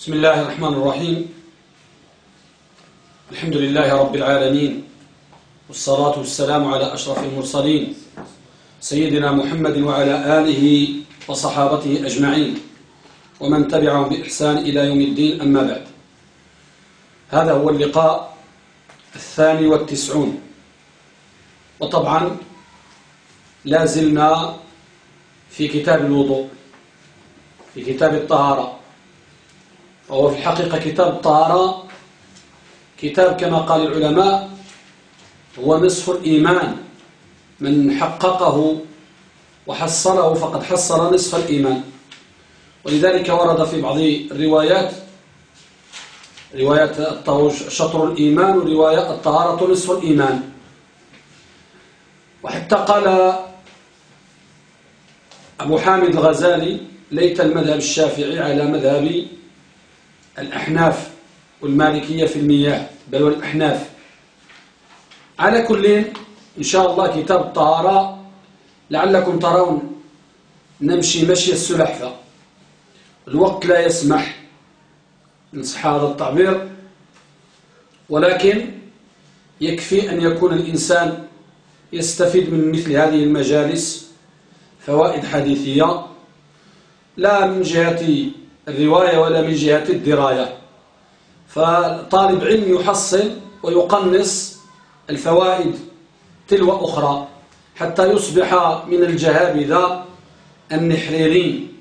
بسم الله الرحمن الرحيم. الحمد لله رب العالمين والصلاة والسلام على أشرف المرسلين سيدنا محمد وعلى آله وصحابته أجمعين ومن تبعهم بإحسان إلى يوم الدين أما بعد. هذا هو اللقاء الثاني والتسعون. وطبعا لا زلنا في كتاب الوضوء في كتاب الطهارة. وهو في الحقيقة كتاب الطهارة كتاب كما قال العلماء هو نصف الإيمان. من حققه وحصله فقد حصل نصف الإيمان. ولذلك ورد في بعض الروايات رواية شطر الإيمان ورواية الطهارة نصف الإيمان. وحتى قال أبو حامد الغزالي ليت المذهب الشافعي على مذهب الأحناف والمالكية في المياه بل والأحناف. على كل إن شاء الله كتاب الطهارة لعلكم ترون نمشي مشي السلحفة الوقت لا يسمح نصح هذا التعبير ولكن يكفي أن يكون الإنسان يستفيد من مثل هذه المجالس فوائد حديثية. لا من جهة الرواية ولا من جهة الدراية. فطالب علم يحصل ويقنص الفوائد تلو أخرى حتى يصبح من الجهابذة النحريرين.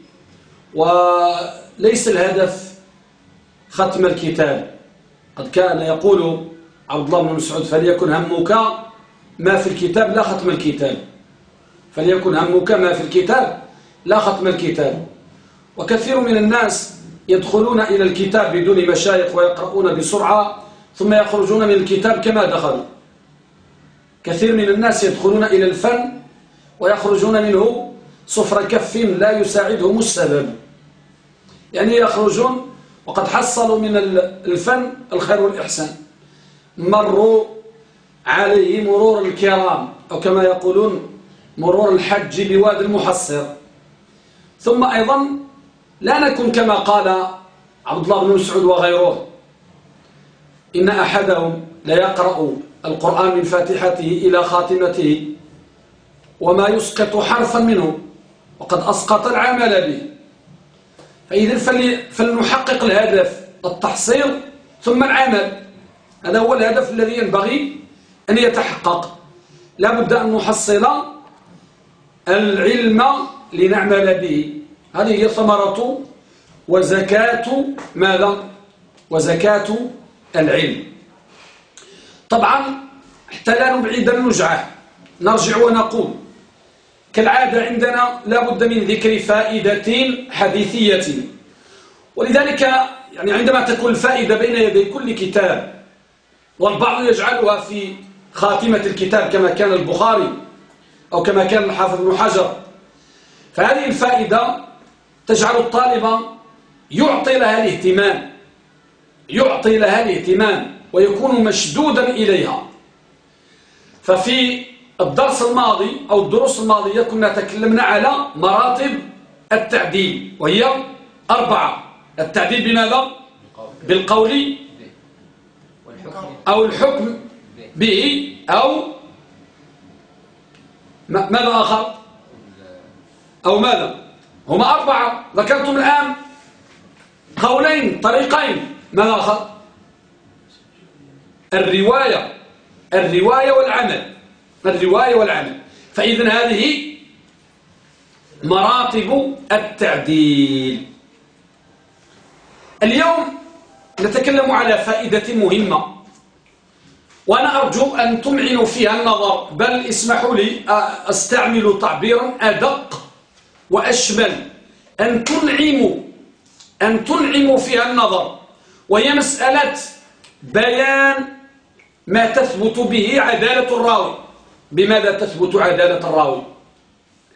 وليس الهدف ختم الكتاب. قد كان يقول عبد الله بن مسعود فليكن همك ما في الكتاب لا ختم الكتاب. فليكن همك ما في الكتاب لا ختم الكتاب. وكثير من الناس يدخلون إلى الكتاب بدون مشايخ ويقرؤون بسرعة ثم يخرجون من الكتاب كما دخلوا. كثير من الناس يدخلون إلى الفن ويخرجون منه صفر كف لا يساعدهم السبب. يعني يخرجون وقد حصلوا من الفن الخير والإحسان. مروا عليه مرور الكرام أو كما يقولون مرور الحج بواد المحصر. ثم أيضا لا نكون كما قال عبد الله بن مسعود وغيره. إن أحدهم لا يقرأ القرآن من فاتحته إلى خاتمته وما يسقط حرفا منه وقد أسقط العمل به. فإذا فلنحقق الهدف التحصيل ثم العمل. هذا هو الهدف الذي ينبغي أن يتحقق. لا بد أن نحصل العلم لنعمل به. هذه هي ثمرة وزكاة ماذا؟ وزكاة العلم. طبعا حتى لا نبعد النجعة نرجع ونقول كالعادة عندنا لا بد من ذكر فائدة حديثية. ولذلك يعني عندما تكون الفائدة بين يدي كل كتاب والبعض يجعلها في خاتمة الكتاب كما كان البخاري أو كما كان الحافظ بن حجر فهذه الفائدة تجعل الطالب يعطي لها الاهتمام يعطي لها الاهتمام ويكون مشدودا إليها ففي الدرس الماضي أو الدروس الماضية كنا تكلمنا على مراتب التعديل وهي أربعة التعديل بماذا؟ بالقول أو الحكم به أو ماذا آخر؟ أو ماذا؟ هما أربعة. ذكرتم الآن قولين طريقين. ماذا آخر؟ الرواية. الرواية والعمل. الرواية والعمل. فإذا هذه مراتب التعديل. اليوم نتكلم على فائدة مهمة. وأنا أرجو أن تمعنوا فيها النظر. بل اسمحوا لي أستعمل تعبيرا أدق. وأشمل أن تنعموا أن تنعموا فيها النظر وهي مسألة بيان ما تثبت به عدالة الراوي. بماذا تثبت عدالة الراوي؟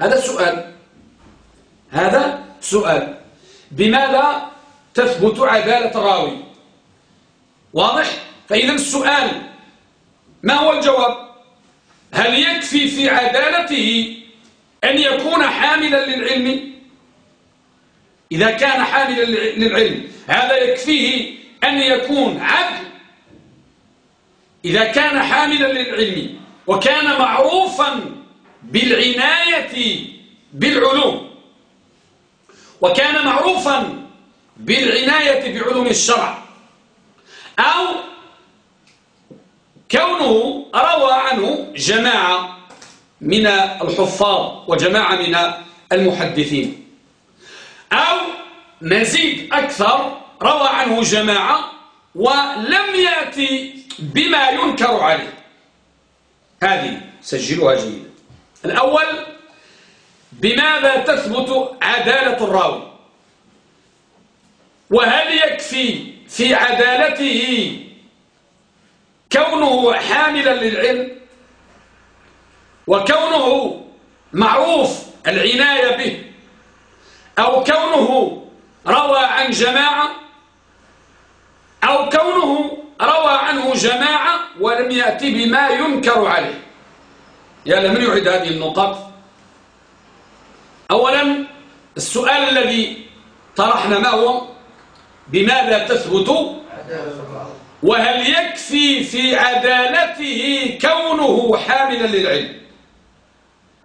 هذا السؤال هذا سؤال. بماذا تثبت عدالة الراوي؟ واضح؟ فإذا السؤال ما هو الجواب؟ هل يكفي في عدالته أن يكون حاملا للعلم؟ إذا كان حاملا للعلم هذا يكفيه أن يكون عبد إذا كان حاملا للعلم وكان معروفا بالعناية بالعلوم وكان معروفا بالعناية بعلوم الشرع أو كونه روى عنه جماعة من الحفاظ وجماعة من المحدثين. أو نزيد أكثر روى عنه جماعة ولم يأتي بما ينكر عليه. هذه سجلوها جيدا. الأول بماذا تثبت عدالة الراوي؟ وهل يكفي في عدالته كونه حاملا للعلم؟ وكونه معروف العناية به أو كونه روى عن جماعة أو كونه روى عنه جماعة ولم يأتي بما ينكر عليه. يا لمن يعيد هذه النقط أولا السؤال الذي طرحنا ما هو؟ بماذا تثبت؟ وهل يكفي في عدالته كونه حاملا للعلم؟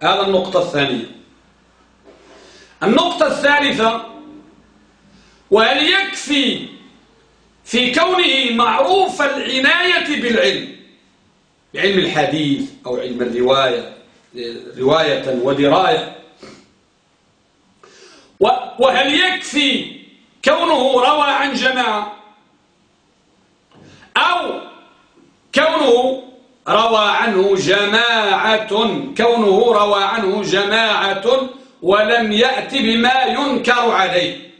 هذا النقطة الثانية. النقطة الثالثة وهل يكفي في كونه معروف العناية بالعلم؟ بعلم الحديث أو علم الرواية رواية ودراية. وهل يكفي كونه روى عن جماعة؟ أو كونه روى عنه جماعة كونه روى عنه جماعة ولم يأتي بما ينكر عليه.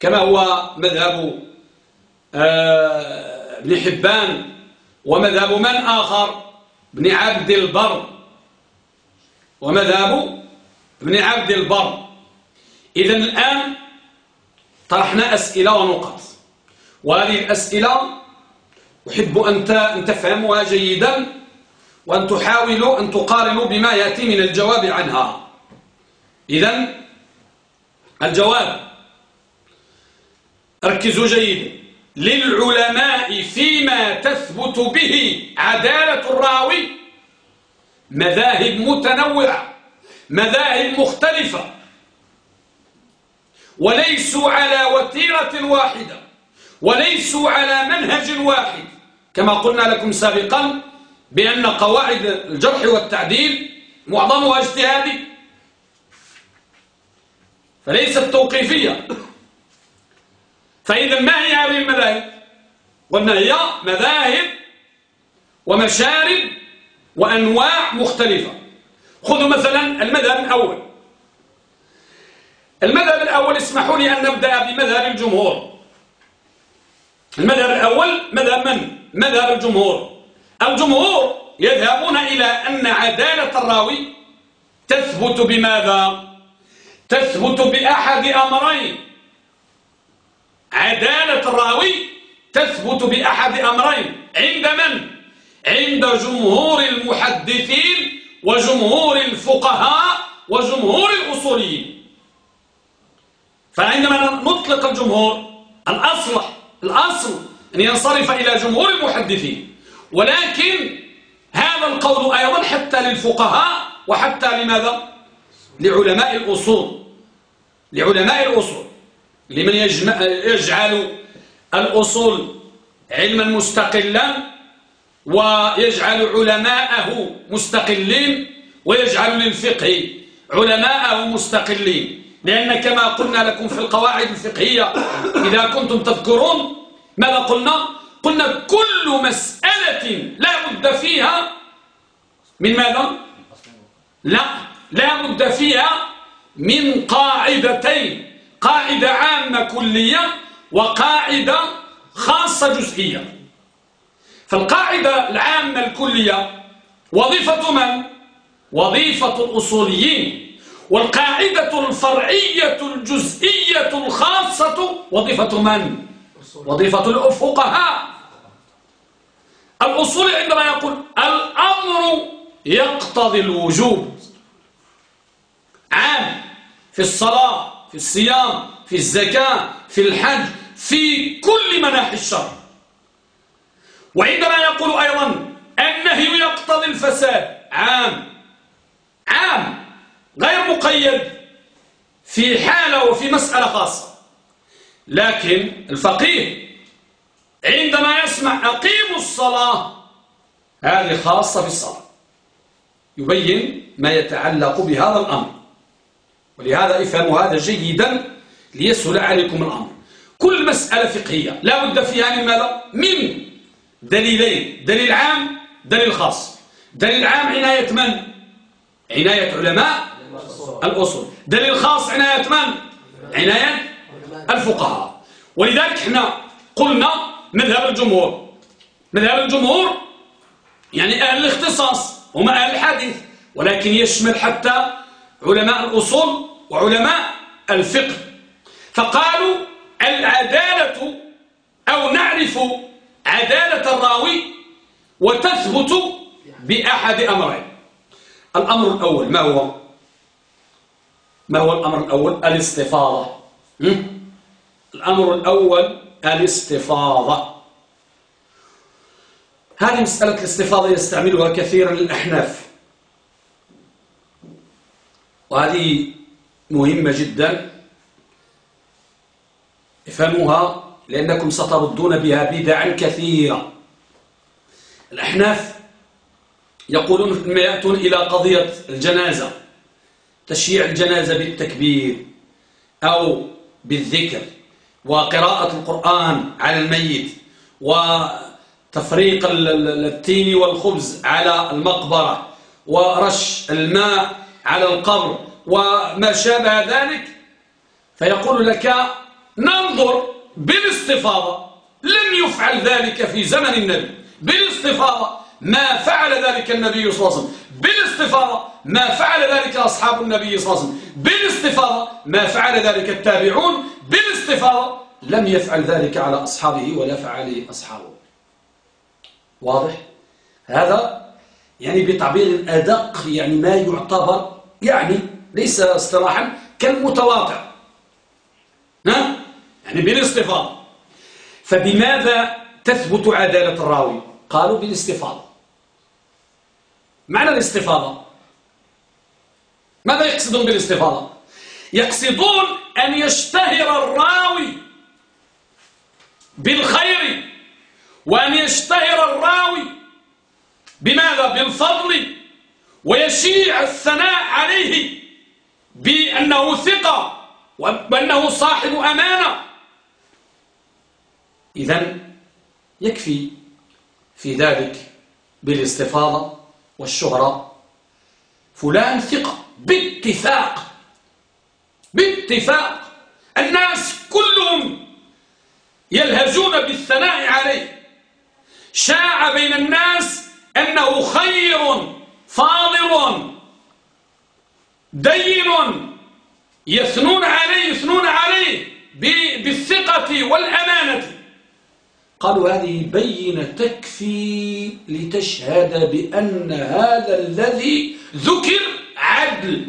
كما هو مذهب آه، ابن حبان ومذهب من آخر ابن عبد البر. ومذهب ابن عبد البر. إذا الآن طرحنا أسئلة ونقط وهذه الأسئلة أحب أن تفهموها جيدا وأن تحاولوا أن تقارنوا بما يأتي من الجواب عنها. إذا الجواب. ركزوا جيدا للعلماء فيما تثبت به عدالة الراوي مذاهب متنوعة مذاهب مختلفة وليسوا على وتيرة واحدة وليسوا على منهج واحد. كما قلنا لكم سابقا بأن قواعد الجرح والتعديل معظمها اجتهادي فليست توقيفية. فإذا ما هي هذه المذاهب؟ قلنا هي مذاهب ومشارب وأنواع مختلفة. خذوا مثلا المذهب الأول. المذهب الأول اسمحوا لي أن نبدأ بمذهب الجمهور. المذهب الأول مذهب من؟ مذهب الجمهور الجمهور يذهبون إلى أن عدالة الراوي تثبت بماذا؟ تثبت بأحد أمرين عدالة الراوي تثبت بأحد أمرين عند من؟ عند جمهور المحدثين وجمهور الفقهاء وجمهور الأصوليين فعندما نطلق الجمهور الأصل الأصل أن ينصرف إلى جمهور المحدثين. ولكن هذا القول أيضا حتى للفقهاء وحتى لماذا؟ لعلماء الأصول. لعلماء الأصول. لمن يجعل الأصول علما مستقلا ويجعل علماءه مستقلين ويجعل للفقه علماءه مستقلين. لأن كما قلنا لكم في القواعد الفقهية إذا كنتم تذكرون ماذا قلنا؟ قلنا كل مسألة لا بد فيها من ماذا؟ لا لا بد فيها من قاعدتين قاعدة عامة كلية وقاعدة خاصة جزئية فالقاعدة العامة الكلية وظيفة من؟ وظيفة الأصوليين والقاعدة الفرعية الجزئية الخاصة وظيفة من؟ وظيفة الفقهاء الأصول عندما يقول الأمر يقتضي الوجوب عام في الصلاة في الصيام في الزكاة في الحج في كل مناحي الشر وعندما يقول أيضا النهي يقتضي الفساد. عام عام غير مقيد في حالة وفي مسألة خاصة. لكن الفقيه عندما يسمع أقيموا الصلاة هذه خاصة بالصلاة يبين ما يتعلق بهذا الأمر ولهذا افهموا هذا جيدا ليسهل عليكم الأمر كل مسألة فقهية لا بد فيها من ماذا؟ من دليلين دليل عام دليل خاص دليل عام عناية من؟ عناية علماء الأصول دليل خاص عناية من؟ عناية الفقهاء. ولذلك إحنا قلنا مذهب الجمهور. مذهب الجمهور يعني أهل الاختصاص هم أهل الحديث ولكن يشمل حتى علماء الأصول وعلماء الفقه. فقالوا العدالة أو نعرف عدالة الراوي وتثبت بأحد أمرين. الأمر الأول ما هو؟ ما هو الأمر الأول؟ الاستفاضة. الأمر الأول الاستفاضة. هذه مسألة الاستفاضة يستعملها كثيرا الأحناف وهذه مهمة جدا. افهموها لأنكم ستردون بها بدعا كثيرة الأحناف يقولون لما يأتون إلى قضية الجنازة تشييع الجنازة بالتكبير أو بالذكر. وقراءة القرآن على الميت وتفريق التين والخبز على المقبرة ورش الماء على القبر وما شابه ذلك فيقول لك ننظر بالاستفاضة لم يفعل ذلك في زمن النبي بالاستفاضة ما فعل ذلك النبي صلى الله عليه وسلم. بالاستفاضة ما فعل ذلك أصحاب النبي صلى الله عليه وسلم. بالاستفاضة ما فعل ذلك التابعون. بالاستفاضة لم يفعل ذلك على أصحابه ولا فعل أصحابه. واضح؟ هذا يعني بتعبير أدق يعني ما يعتبر يعني ليس اصطلاحا كالمتواطع ها؟ يعني بالاستفاضة. فبماذا تثبت عدالة الراوي؟ قالوا بالاستفاضة. معنى الاستفاضة. ماذا يقصدون بالاستفاضة؟ يقصدون أن يشتهر الراوي بالخير وأن يشتهر الراوي بماذا؟ بالفضل ويشيع الثناء عليه بأنه ثقة وأنه صاحب أمانة. إذا يكفي في ذلك بالاستفاضة والشهرة فلان ثقة باتفاق باتفاق. الناس كلهم يلهجون بالثناء عليه. شاع بين الناس أنه خير فاضل دين. يثنون عليه يثنون عليه بالثقة والأمانة. قالوا هذه بينة تكفي لتشهد بأن هذا الذي ذكر عدل.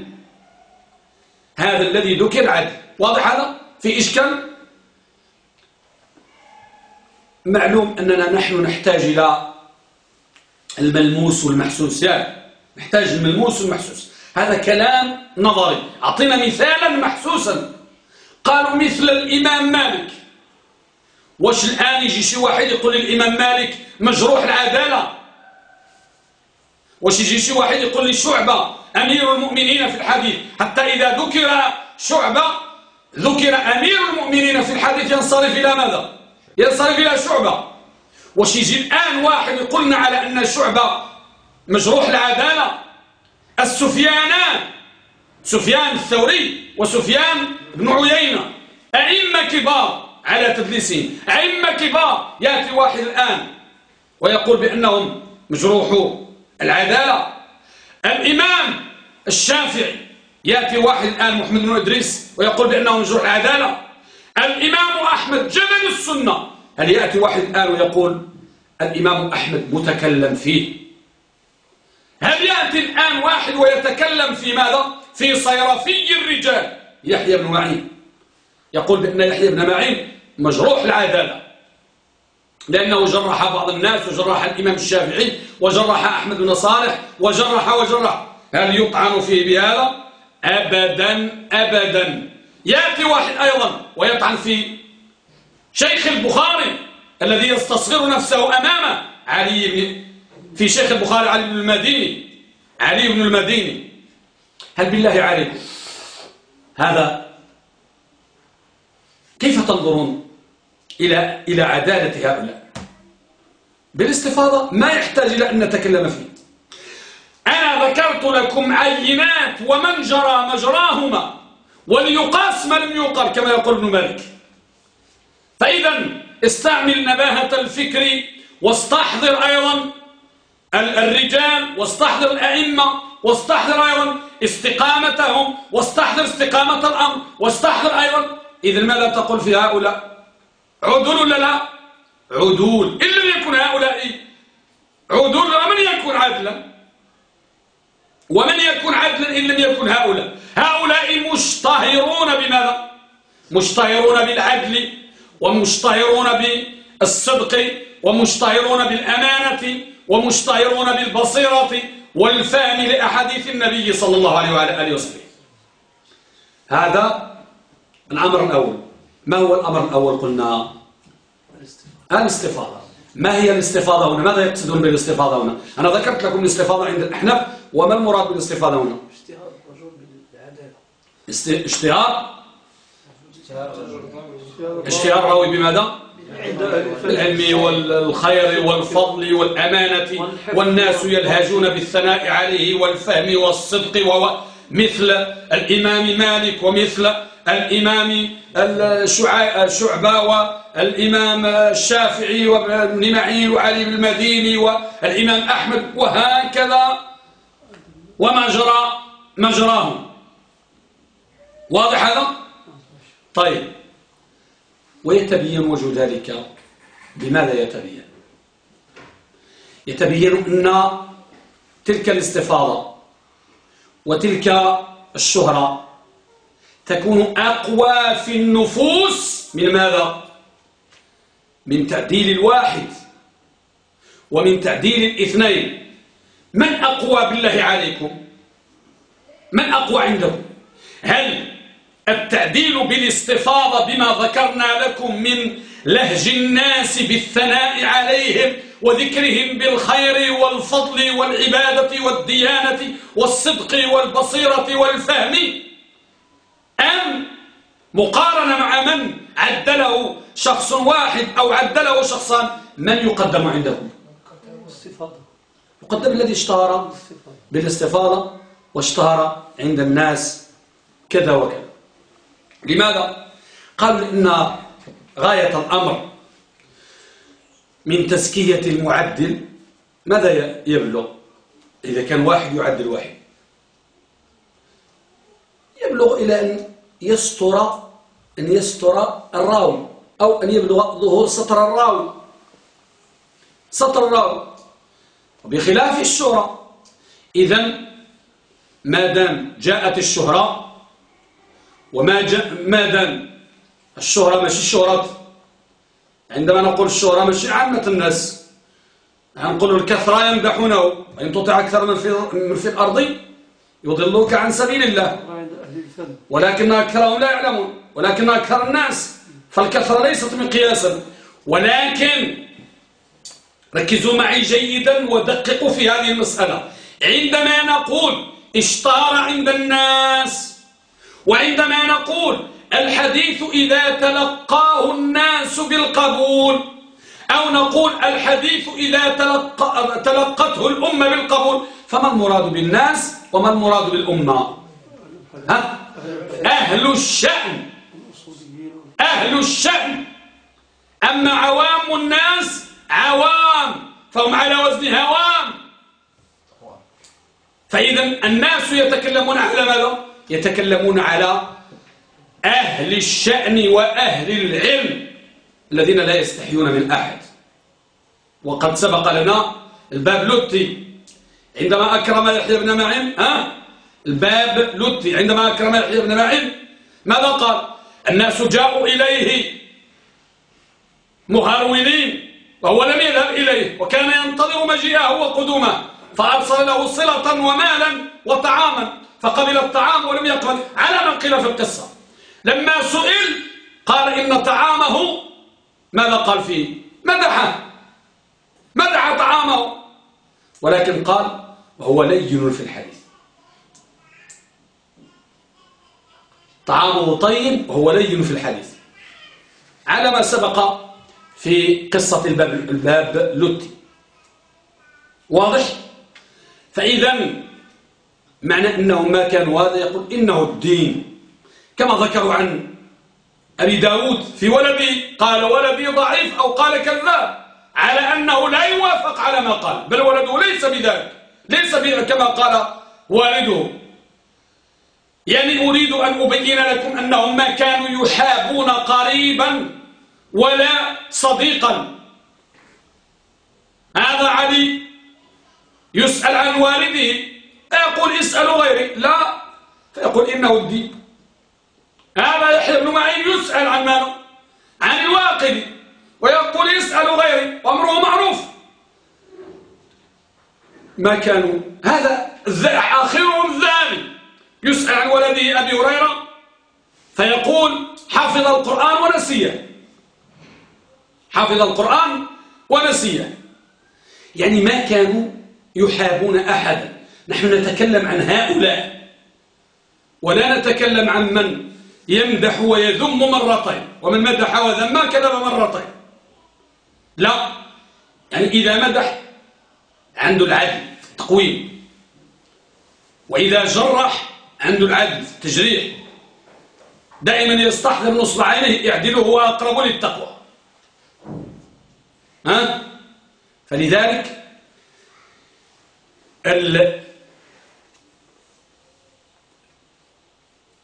هذا الذي ذكر عدل. واضح هذا؟ في إشكال؟ معلوم أننا نحن نحتاج إلى الملموس والمحسوس. يعني نحتاج الملموس والمحسوس. هذا كلام نظري. أعطينا مثالا محسوسا. قالوا مثل الإمام مالك. واش الآن يجي شي واحد يقول الإمام مالك مجروح العدالة؟ واش يجي شي واحد يقول لي شعبة أمير المؤمنين في الحديث حتى إذا ذكر شعبة ذكر أمير المؤمنين في الحديث ينصرف إلى ماذا؟ ينصرف إلى شعبة. واش يجي الآن واحد يقولنا على أن شعبة مجروح العدالة؟ السفيانان سفيان الثوري وسفيان بن عيينة أئمة كبار على تدليسهم. أئمة كبار. يأتي واحد الآن ويقول بأنهم مجروحو العدالة. الإمام الشافعي. يأتي واحد الآن محمد بن إدريس ويقول بأنه مجروح العدالة. الإمام أحمد جبل السنة. هل يأتي واحد الآن ويقول الإمام أحمد متكلم فيه؟ هل يأتي الآن واحد ويتكلم في ماذا؟ في صيرفي الرجال. يحيى بن معين. يقول بأن يحيى بن معين مجروح العدالة لأنه جرح بعض الناس وجرح الإمام الشافعي وجرح أحمد بن صالح وجرح وجرح. هل يطعن فيه بهذا؟ أبدا أبدا. يأتي واحد أيضا ويطعن في شيخ البخاري الذي يستصغر نفسه أمامه علي بن في شيخ البخاري علي بن المديني. علي بن المديني. هل بالله عليكم هذا كيف تنظرون إلى إلى عدالة هؤلاء؟ بالاستفاضة ما يحتاج إلى أن نتكلم فيه. أنا ذكرت لكم عينات ومن جرى مجراهما وليقاس ما لم يقر كما يقول ابن مالك. فإذا استعمل نباهة الفكر واستحضر أيضا الرجال واستحضر الأئمة واستحضر أيضا استقامتهم واستحضر استقامة الأمر واستحضر أيضا إذا ماذا تقول في هؤلاء؟ عدول ولا لا؟ عدول. إن لم يكن هؤلاء عدول ومن يكون عدلا؟ ومن يكون عدلا إن لم يكن هؤلاء؟ هؤلاء مشتهرون بماذا؟ مشتهرون بالعدل ومشتهرون بالصدق ومشتهرون بالأمانة ومشتهرون بالبصيرة والفهم لأحاديث النبي صلى الله عليه وعلى آله وسلم هذا الأمر الأول. ما هو الأمر الأول قلنا؟ الاستفاضة. ما هي الاستفاضة هنا؟ ماذا يقصدون بالاستفاضة هنا؟ أنا ذكرت لكم الاستفاضة عند الأحناف وما المراد بالاستفاضة هنا؟ اشتهار اشتهار الراوي بماذا؟ بالعلم والخير والفضل والأمانة والناس يلهجون بالثناء عليه والفهم والصدق مثل الإمام مالك ومثل الإمام الشعبة والإمام الشافعي وابن معين وعلي بن المديني والإمام أحمد وهكذا. وما جرى؟ مجراهم واضح هذا؟ طيب. ويتبين وجه ذلك بماذا يتبين؟ يتبين أن تلك الاستفاضة وتلك الشهرة تكون أقوى في النفوس من ماذا؟ من تعديل الواحد ومن تعديل الاثنين من أقوى بالله عليكم؟ من أقوى عندكم؟ هل التعديل بالاستفاضة بما ذكرنا لكم من لهج الناس بالثناء عليهم وذكرهم بالخير والفضل والعبادة والديانة والصدق والبصيرة والفهم أم مقارنة مع من عدله شخص واحد أو عدله شخصان من يقدم عندكم يقدم الذي اشتهر بالاستفاضة واشتهر عند الناس كذا وكذا. لماذا؟ قالوا إن غاية الأمر من تزكية المعدل ماذا يبلغ؟ إذا كان واحد يعدل واحد. يبلغ إلى أن يستر أن يستر الراوي أو أن يبلغ ظهور سطر الراوي. سطر الراوي. بخلاف الشهرة إذا ما دام جاءت الشهرة وما جاء ما دام الشهرة ماشي الشهرة عندما نقول الشهرة ماشي عامة الناس نقول الكثرة يمدحونه وإن تطع أكثر من في, من في الأرض يضلوك عن سبيل الله. ولكن أكثرهم لا يعلمون. ولكن أكثر الناس فالكثرة ليست مقياسا. ولكن ركزوا معي جيدا ودققوا في هذه المسألة. عندما نقول اشتهر عند الناس وعندما نقول الحديث إذا تلقاه الناس بالقبول أو نقول الحديث إذا تلقى تلقته الأمة بالقبول فما المراد بالناس وما المراد بالأمة؟ ها؟ أهل الشأن. أهل الشأن. أما عوام الناس عوام. فهم على وزن هوام. فإذا الناس يتكلمون على ماذا؟ يتكلمون على أهل الشأن وأهل العلم الذين لا يستحيون من أحد. وقد سبق لنا الباب لوتي. عندما أكرم يحيى بن معين ها؟ الباب لوتي عندما أكرم يحيى بن معين ماذا قال؟ الناس جاءوا إليه مهرولين وهو لم يذهب إليه وكان ينتظر مجيئه وقدومه فأرسل له صلة ومالا وطعاما فقبل الطعام ولم يقبل على من قيل في القصة. لما سئل قال إن طعامه ماذا قال فيه؟ مدحه مدح طعامه. ولكن قال وهو لين في الحديث. طعامه طيب وهو لين في الحديث. على ما سبق في قصة الباب, الباب لوتي. واضح؟ فإذا معنى أنه ما كان هذا يقول إنه الدين. كما ذكروا عن أبي داود في ولدي قال ولدي ضعيف أو قال كذاب على أنه لا يوافق على ما قال بل ولده ليس بذلك ليس كما قال والده. يعني أريد أن أبين لكم أنهم ما كانوا يحابون قريبا ولا صديقا. هذا علي يسأل عن والده يقول اسألوا غيري. لا فيقول إنه الدين. هذا يحيى بن معين يسأل عن ماذا عن الواقد. ويقول يسأل غيري وأمره معروف. ما كانوا هذا آخرهم الثاني يسأل عن ولده أبي هريرة فيقول حفظ القرآن ونسيه. حفظ القرآن ونسيه. يعني ما كانوا يحابون أحدا. نحن نتكلم عن هؤلاء. ولا نتكلم عن من يمدح ويذم مرتين. ومن مدح وذم كذب مرتين. لا. يعني إذا مدح عنده العدل تقويم. وإذا جرح عنده العدل تجريح. دائما يستحضر نصب عينه يعدله هو أقرب للتقوى. ها؟ فلذلك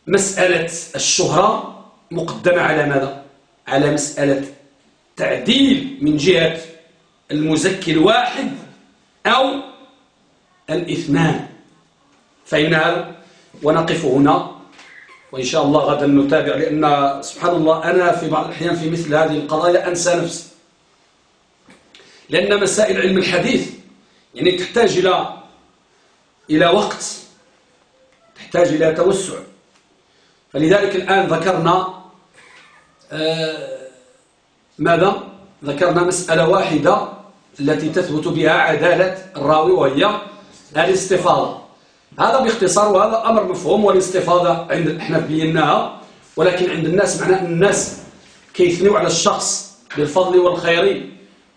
مسألة الشهرة مقدمة على ماذا؟ على مسألة تعديل من جهة المزكي الواحد أو الإثنان. فإن هذا ونقف هنا. وإن شاء الله غدا نتابع لأن سبحان الله أنا في بعض الأحيان في مثل هذه القضايا أنسى نفسي. لأن مسائل علم الحديث يعني تحتاج إلى إلى وقت تحتاج إلى توسع. فلذلك الآن ذكرنا آه ماذا؟ ذكرنا مسألة واحدة التي تثبت بها عدالة الراوي وهي الاستفاضة. هذا باختصار وهذا أمر مفهوم والاستفاضة عند إحنا بيناها ولكن عند الناس معناه الناس كيثنوا على الشخص بالفضل والخير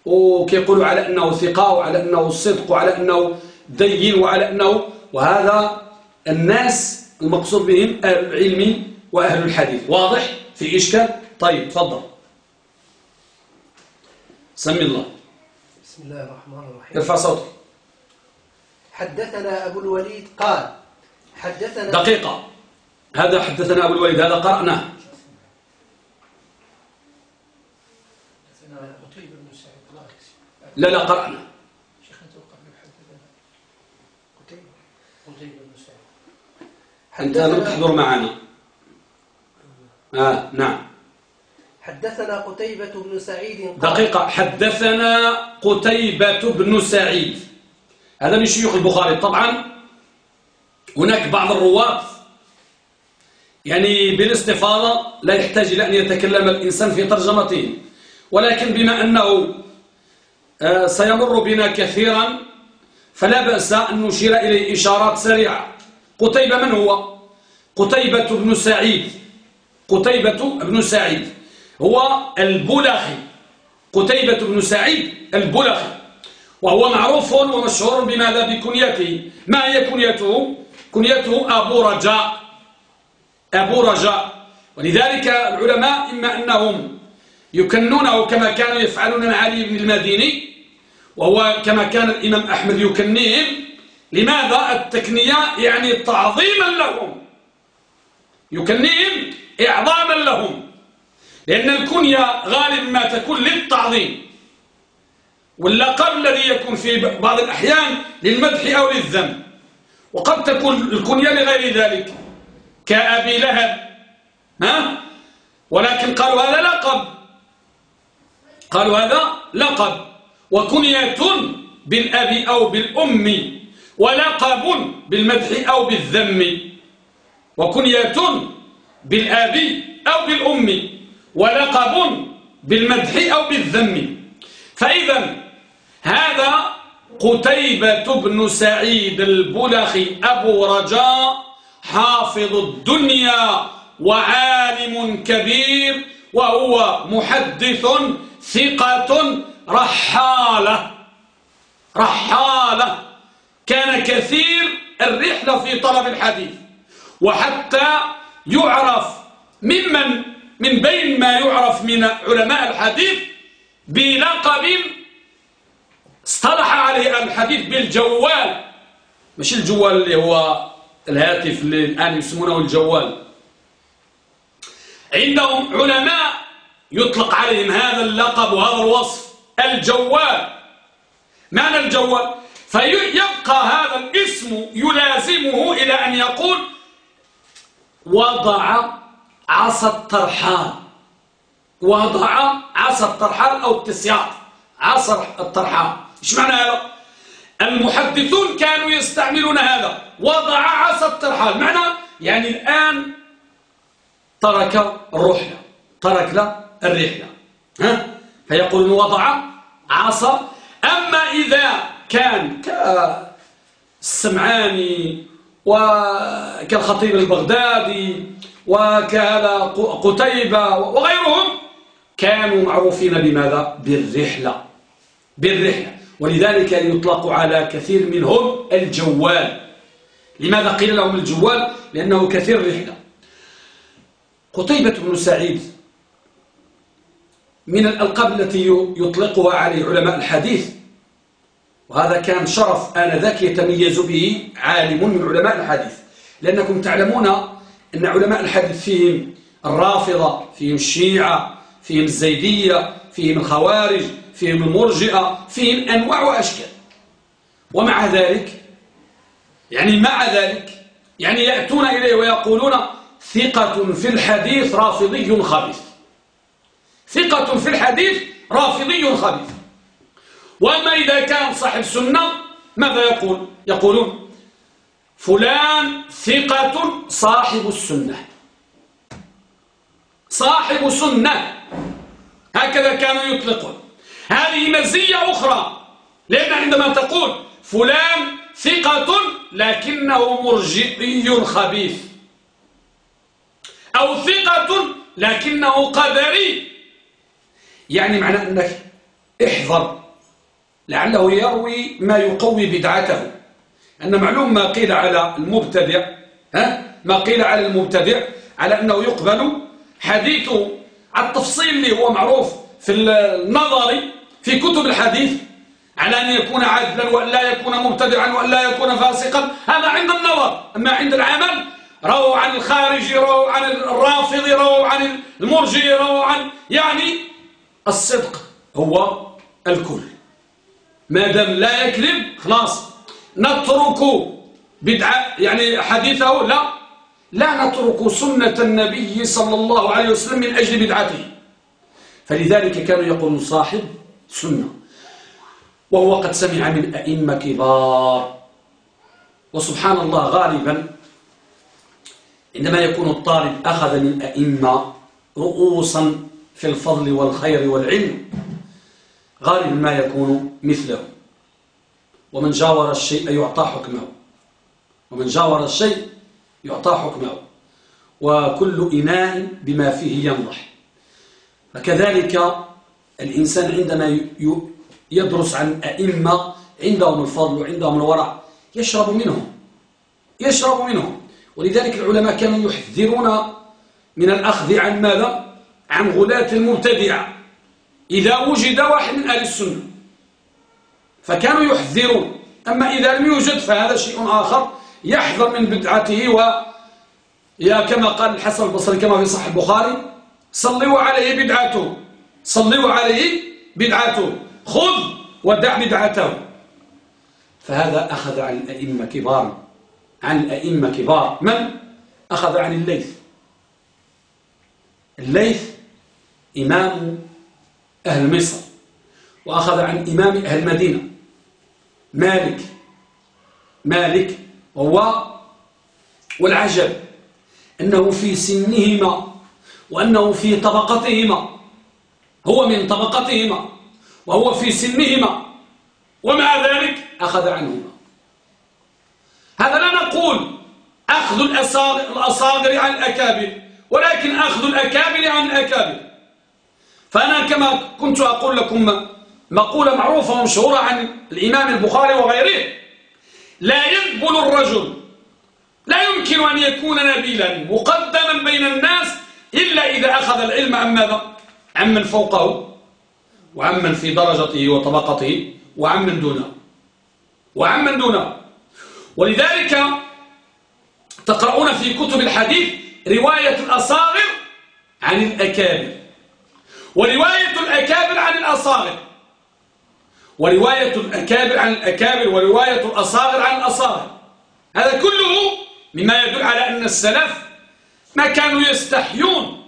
وكيقولوا على أنه ثقة وعلى أنه صدق وعلى أنه دين وعلى أنه وهذا الناس المقصود بهم أهل العلم وأهل الحديث. واضح؟ في إشكال؟ طيب تفضل. سمي الله. بسم الله الرحمن الرحيم. ارفع صوتك. حدثنا أبو الوليد قال حدثنا دقيقة. هذا حدثنا أبو الوليد هذا قرأناه. لا لا قرأنا. أنت لم تحضر معنا آه نعم. حدثنا قتيبة بن سعيد دقيقة. حدثنا قتيبة بن سعيد. هذا من شيوخ البخاري. طبعا هناك بعض الرواة يعني بالاستفاضة لا يحتاج إلى أن يتكلم الإنسان في ترجمته ولكن بما أنه آه، سيمر بنا كثيرا فلا بأس أن نشير إليه إشارات سريعة. قتيبة من هو؟ قتيبة بن سعيد. قتيبة بن سعيد. هو البلخي. قتيبة بن سعيد البلخي. وهو معروف ومشهور بماذا؟ بكنيته. ما هي كنيته؟ كنيته أبو رجاء. أبو رجاء. ولذلك العلماء إما أنهم يكنونه كما كانوا يفعلون علي بن المديني وهو كما كان الإمام أحمد يكنيهم. لماذا؟ التكنية يعني تعظيما لهم. يكنيهم إعظاما لهم. لأن الكنية غالب ما تكون للتعظيم. واللقب الذي يكون في بعض الأحيان للمدح أو للذم. وقد تكون الكنية لغير ذلك كأبي لهب ها؟ ولكن قالوا هذا لقب. قالوا هذا لقب. وكنية بالأب أو بالأم ولقب بالمدح أو بالذم. وكنية بالآب أو بالأم ولقب بالمدح أو بالذم. فإذا هذا قتيبة بن سعيد البلخي أبو رجاء حافظ الدنيا وعالم كبير وهو محدث ثقة رحالة. رحالة. كان كثير الرحلة في طلب الحديث وحتى يعرف ممن من بين ما يعرف من علماء الحديث بلقب اصطلح عليه الحديث بالجوال. مش الجوال اللي هو الهاتف اللي الآن يسمونه الجوال. عندهم علماء يطلق عليهم هذا اللقب وهذا الوصف الجوال. معنى الجوال؟ فيبقى هذا الاسم يلازمه إلى أن يقول وضع عصا الطرحان وضع عصا الطرحان أو التسياط. عصا الطرحان إيش معنى هذا؟ المحدثون كانوا يستعملون هذا. وضع عصا الطرحان معنى؟ يعني الآن ترك الرحلة. ترك له الرحلة. ها؟ فيقول وضع عصا. أما إذا كان كالسمعاني وكالخطيب البغدادي وكهذا قتيبة وغيرهم كانوا معروفين بماذا؟ بالرحلة. بالرحلة. ولذلك يطلق على كثير منهم الجوال. لماذا قيل لهم الجوال؟ لأنه كثير رحلة. قتيبة بن سعيد من الألقاب التي يطلقها عليه علماء الحديث وهذا كان شرف آنذاك يتميز به عالم من علماء الحديث. لأنكم تعلمون أن علماء الحديث فيهم الرافضة فيهم الشيعة فيهم الزيدية فيهم الخوارج فيهم المرجئة فيهم أنواع وأشكال. ومع ذلك يعني مع ذلك يعني يأتون إليه ويقولون ثقة في الحديث رافضي خبيث. ثقة في الحديث رافضي خبيث. وأما إذا كان صاحب سنة ماذا يقول؟ يقولون فلان ثقة صاحب السنة. صاحب سنة. هكذا كانوا يطلقون. هذه مزية أخرى. لأن عندما تقول فلان ثقة لكنه مرجئي خبيث. أو ثقة لكنه قدري يعني معنى أنك احذر. لعله يروي ما يقوي بدعته. أن معلوم ما قيل على المبتدع ها؟ ما قيل على المبتدع على أنه يقبل حديثه. التفصيل اللي هو معروف في النظر في كتب الحديث على أن يكون وأن لا يكون مبتدعا وأن لا يكون فاسقا. هذا عند النظر أما عند العمل رووا عن الخارجي رووا عن الرافضي رووا عن المرجي رووا عن يعني الصدق هو الكل. ما دام لا يكذب خلاص. نترك بدعة يعني حديثه لا. لا نترك سنة النبي صلى الله عليه وسلم من أجل بدعته. فلذلك كانوا يقولون صاحب سنة. وهو قد سمع من أئمة كبار. وسبحان الله غالبا عندما يكون الطالب أخذ من أئمة رؤوسا في الفضل والخير والعلم. غالبا ما يكون مثله. ومن جاور الشيء يعطى حكمه. ومن جاور الشيء يعطى حكمه. وكل إناء بما فيه ينضح. فكذلك الإنسان عندما يدرس عن أئمة عندهم الفضل وعندهم الورع يشرب منهم يشرب منهم. ولذلك العلماء كانوا يحذرون من الأخذ عن ماذا؟ عن غلاة المبتدعة. إذا وجد واحد من أهل السنة فكانوا يحذرون. أما إذا لم يوجد فهذا شيء آخر يحذر من بدعته و يا كما قال الحسن البصري كما في صحيح البخاري صلوا عليه بدعته. صلوا عليه بدعته. خذ ودع بدعته. فهذا أخذ عن الأئمة كبار. عن الأئمة كبار. من؟ أخذ عن الليث. الليث إمام أهل مصر. وأخذ عن إمام أهل المدينة مالك. مالك وهو والعجب. أنه في سنهما وأنه في طبقتهما. هو من طبقتهما وهو في سنهما ومع ذلك أخذ عنهما. هذا لا نقول أخذ الأصاغر عن الأكابر ولكن أخذ الأكابر عن الأكابر. فأنا كما كنت أقول لكم مقولة معروفة ومشهورة عن الإمام البخاري وغيره لا يقبل الرجل لا يمكن أن يكون نبيلا مقدما بين الناس إلا إذا أخذ العلم. عن ماذا؟ عمن فوقه وعمن في درجته وطبقته وعمن دونه. وعمن دونه. ولذلك تقرؤون في كتب الحديث رواية الأصاغر عن الأكابر. ورواية الأكابر عن الأصاغر. ورواية الأكابر عن الأكابر ورواية الأصاغر عن الأصاغر. هذا كله مما يدل على أن السلف ما كانوا يستحيون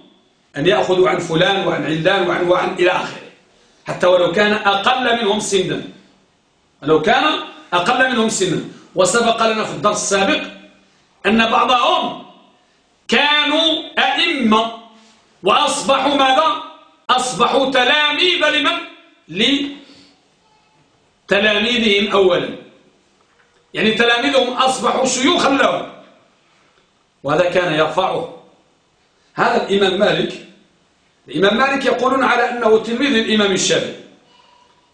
أن يأخذوا عن فلان وعن علان وعن وعن إلى آخره. حتى ولو كان أقل منهم سنا. لو كان أقل منهم سنا. وسبق لنا في الدرس السابق أن بعضهم كانوا أئمة. وأصبحوا ماذا؟ أصبحوا تلاميذ لمن؟ لتلاميذهم أولا. يعني تلاميذهم أصبحوا شيوخا لهم. وهذا كان يرفعه هذا الإمام مالك الإمام مالك يقولون على أنه تلميذ الإمام الشافعي.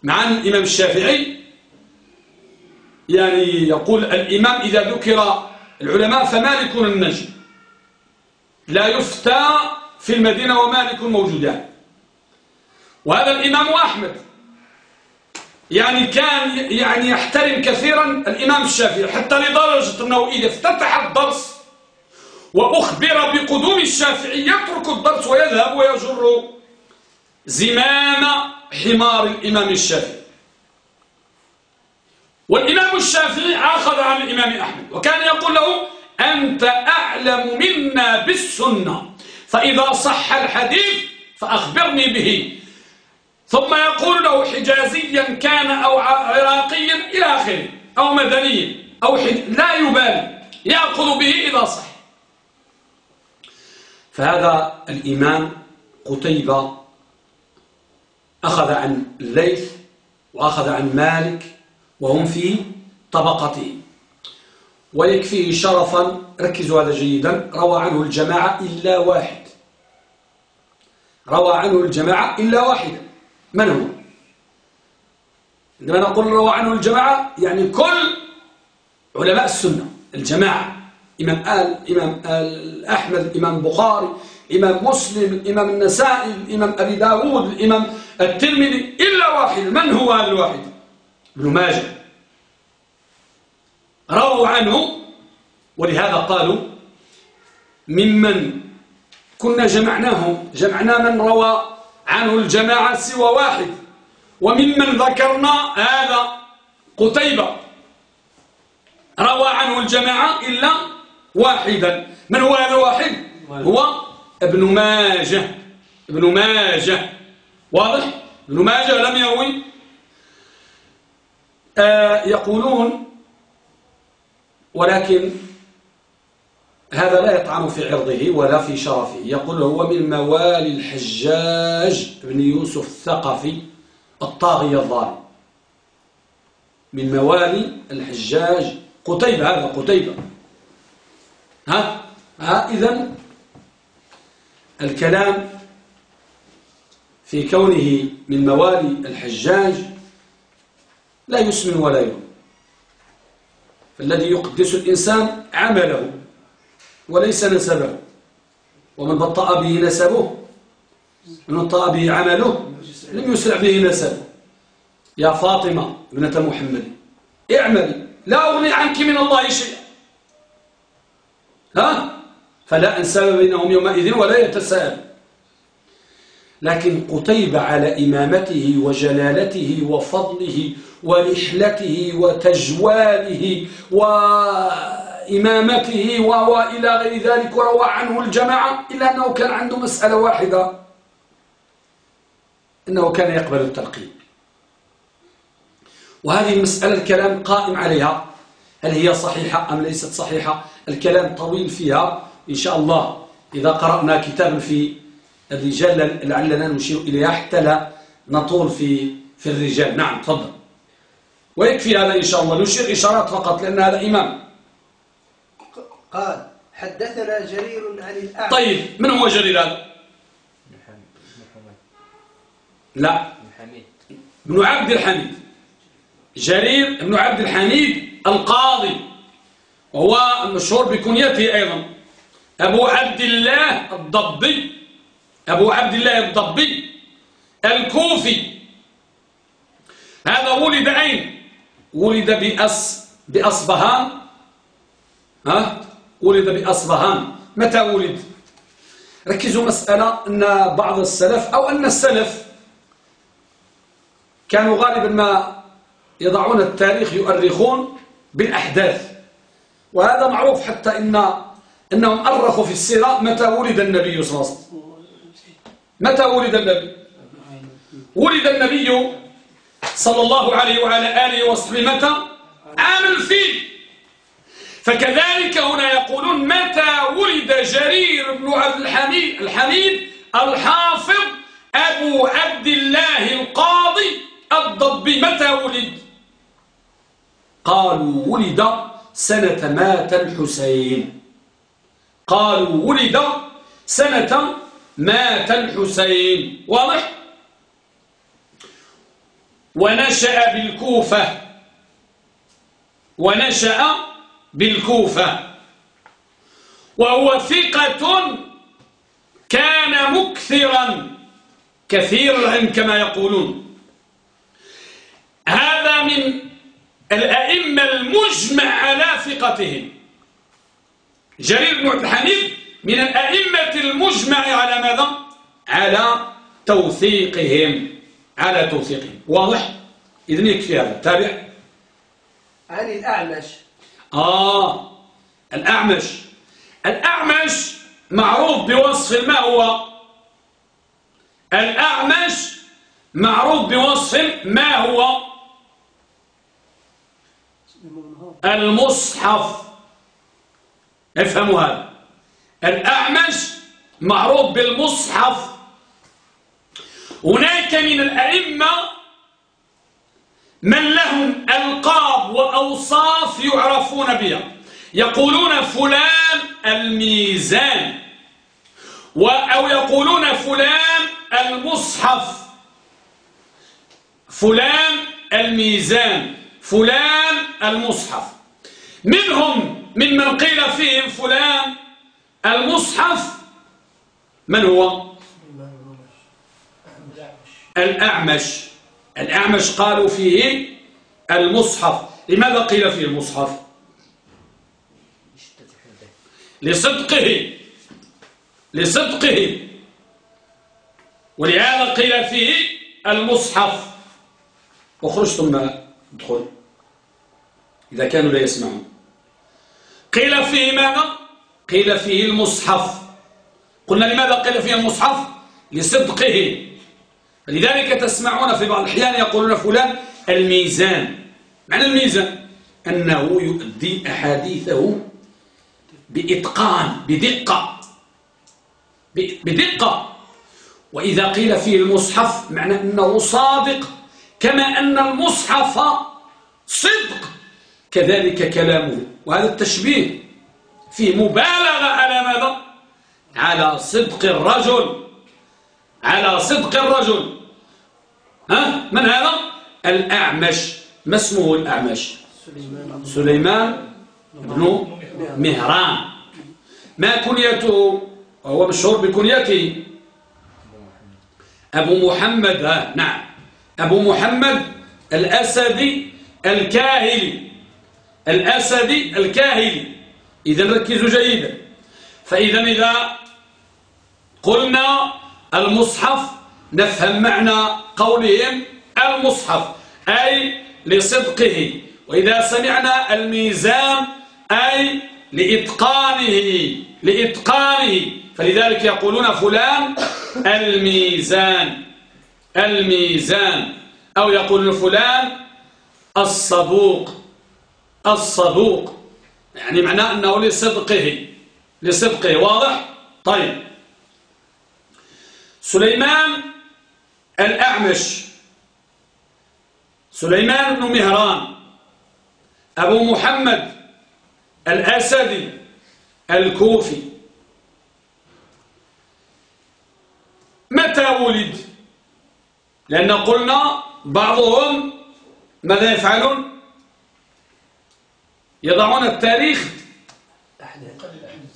مع أن الإمام الشافعي يعني يقول الإمام إذا ذكر العلماء فمالك النجم. لا يفتى في المدينة ومالك موجودان. وهذا الإمام أحمد. يعني كان يعني يحترم كثيرا الإمام الشافعي حتى لدرجة أنه إذا افتتح الدرس وأخبر بقدوم الشافعي يترك الدرس ويذهب ويجر زمام حمار الإمام الشافعي. والإمام الشافعي أخذ عن الإمام أحمد وكان يقول له أنت أعلم منا بالسنة فإذا صح الحديث فأخبرني به. ثم يقول له حجازيا كان أو عراقيا إلى آخره أو مدنيا أو لا يبالي يأخذ به إذا صح. فهذا الإمام قتيبة أخذ عن الليث وأخذ عن مالك وهم في طبقته ويكفيه شرفا ركزوا هذا جيدا روى عنه الجماعة إلا واحد. روى عنه الجماعة إلا واحدا. من هو؟ عندما نقول روى عنه الجماعة يعني كل علماء السنة الجماعة. إمام آل إمام آل أحمد الإمام البخاري إمام مسلم الإمام النسائي الإمام أبي داود الإمام الترمذي إلا واحد. من هو هذا الواحد؟ ابن ماجه. رووا عنه ولهذا قالوا ممن كنا جمعناهم. جمعنا من روى عنه الجماعة سوى واحد. وممن ذكرنا هذا قتيبة. روى عنه الجماعة إلا واحدا. من هو هذا واحد؟ هو ابن ماجه. ابن ماجه. واضح؟ ابن ماجه لم يروي. آه يقولون ولكن هذا لا يطعن في عرضه ولا في شرفه. يقول هو من موالي الحجاج بن يوسف الثقفي الطاغية الظالم. من موالي الحجاج قتيبة هذا قتيبة. ها, ها إذن الكلام في كونه من موالي الحجاج لا يسمن ولا يوم فالذي يقدس الإنسان عمله وليس نسبه. ومن بطأ به نسبه من بطأ به عمله لم يسرع به نسبه. يا فاطمة ابنة محمد اعملي لا أغني عنك من الله شيئا. ها؟ فلا أنساب بينهم يومئذ ولا يتساءل. لكن قتيبة على إمامته وجلالته وفضله ورحلته وتجواله إمامته وهو إلى غير ذلك وروى عنه الجماعة إلا أنه كان عنده مسألة واحدة. أنه كان يقبل التلقين. وهذه المسألة الكلام قائم عليها. هل هي صحيحة أم ليست صحيحة؟ الكلام طويل فيها إن شاء الله. إذا قرأنا كتابا في الرجال لعلنا نشير إليها حتى لا نطول في في الرجال. نعم تفضل. ويكفي هذا إن شاء الله. نشير إشارات فقط لأن هذا إمام. قال حدثنا جرير عن الأعمش طيب من هو جرير هذا؟ لا. ابن عبد الحميد. جرير ابن عبد الحميد القاضي. وهو المشهور بكنيته أيضا. أبو عبد الله الضبي. أبو عبد الله الضبي الكوفي. هذا ولد أين؟ ولد بأس بأصبهان. ها؟ ولد بأصبهان. متى ولد؟ ركزوا مسألة أن بعض السلف أو أن السلف كانوا غالبا ما يضعون التاريخ يؤرخون بالأحداث. وهذا معروف حتى إن أنهم أرخوا في السيرة متى ولد النبي صلى الله عليه وسلم. متى ولد النبي؟ ولد النبي صلى الله عليه وعلى آله وصحبه متى؟ عام الفيل. فكذلك هنا يقولون متى ولد جرير بن عبد الحميد الحميد الحافظ أبو عبد الله القاضي الضبي. متى ولد؟ قالوا ولد سنة مات الحسين. قالوا ولد سنة مات الحسين. واضح؟ ونشأ بالكوفة. ونشأ بالكوفة. وهو ثقة كان مكثرا. كثير العلم كما يقولون. هذا من الأئمة المجمع على ثقتهم. جرير بن عبد الحميد من الأئمة المجمع على ماذا؟ على توثيقهم على توثيقهم. واضح؟ إذن يكفي هذا. تابع؟ عن الأعمش. آه الأعمش. الأعمش معروف بوصف ما هو؟ الأعمش معروف بوصف ما هو؟ المصحف. افهموا هذا. الأعمش معروف بالمصحف. هناك من الأئمة من لهم ألقاب وأوصاف يعرفون بها. يقولون فلان الميزان أو يقولون فلان المصحف. فلان الميزان. فلان المصحف. منهم ممن قيل فيهم فلان المصحف من هو؟ الأعمش. الأعمش قالوا فيه المصحف. لماذا قيل فيه المصحف؟ لصدقه. لصدقه. ولهذا قيل فيه المصحف. وخرج ثم ادخل. إذا كانوا لا يسمعون. قيل فيه ماذا؟ قيل فيه المصحف. قلنا لماذا قيل فيه المصحف؟ لصدقه. لذلك تسمعون في بعض الأحيان يقولون فلان الميزان. معنى الميزان؟ أنه يؤدي أحاديثه بإتقان بدقة. بدقة. وإذا قيل فيه المصحف معنى أنه صادق كما أن المصحف صدق. كذلك كلامه. وهذا التشبيه فيه مبالغة على ماذا؟ على صدق الرجل. على صدق الرجل. ها؟ من هذا؟ الأعمش. ما اسمه الأعمش؟ سليمان, سليمان بن مهران. ما كنيته؟ هو مشهور بكنيته. أبو محمد ها نعم. أبو محمد الأسدي الكاهلي. الأسدي الكاهلي. إذا ركزوا جيدا. فإذا إذا قلنا المصحف نفهم معنى قولهم المصحف أي لصدقه. وإذا سمعنا الميزان أي لإتقانه لإتقانه. فلذلك يقولون فلان الميزان الميزان. أو يقولون فلان الصدوق الصدوق. يعني معناه أنه لصدقه لصدقه واضح؟ طيب. سليمان الأعمش. سليمان بن مهران. أبو محمد الأسدي الكوفي. متى ولد؟ لأن قلنا بعضهم ماذا يفعلون؟ يضعون التاريخ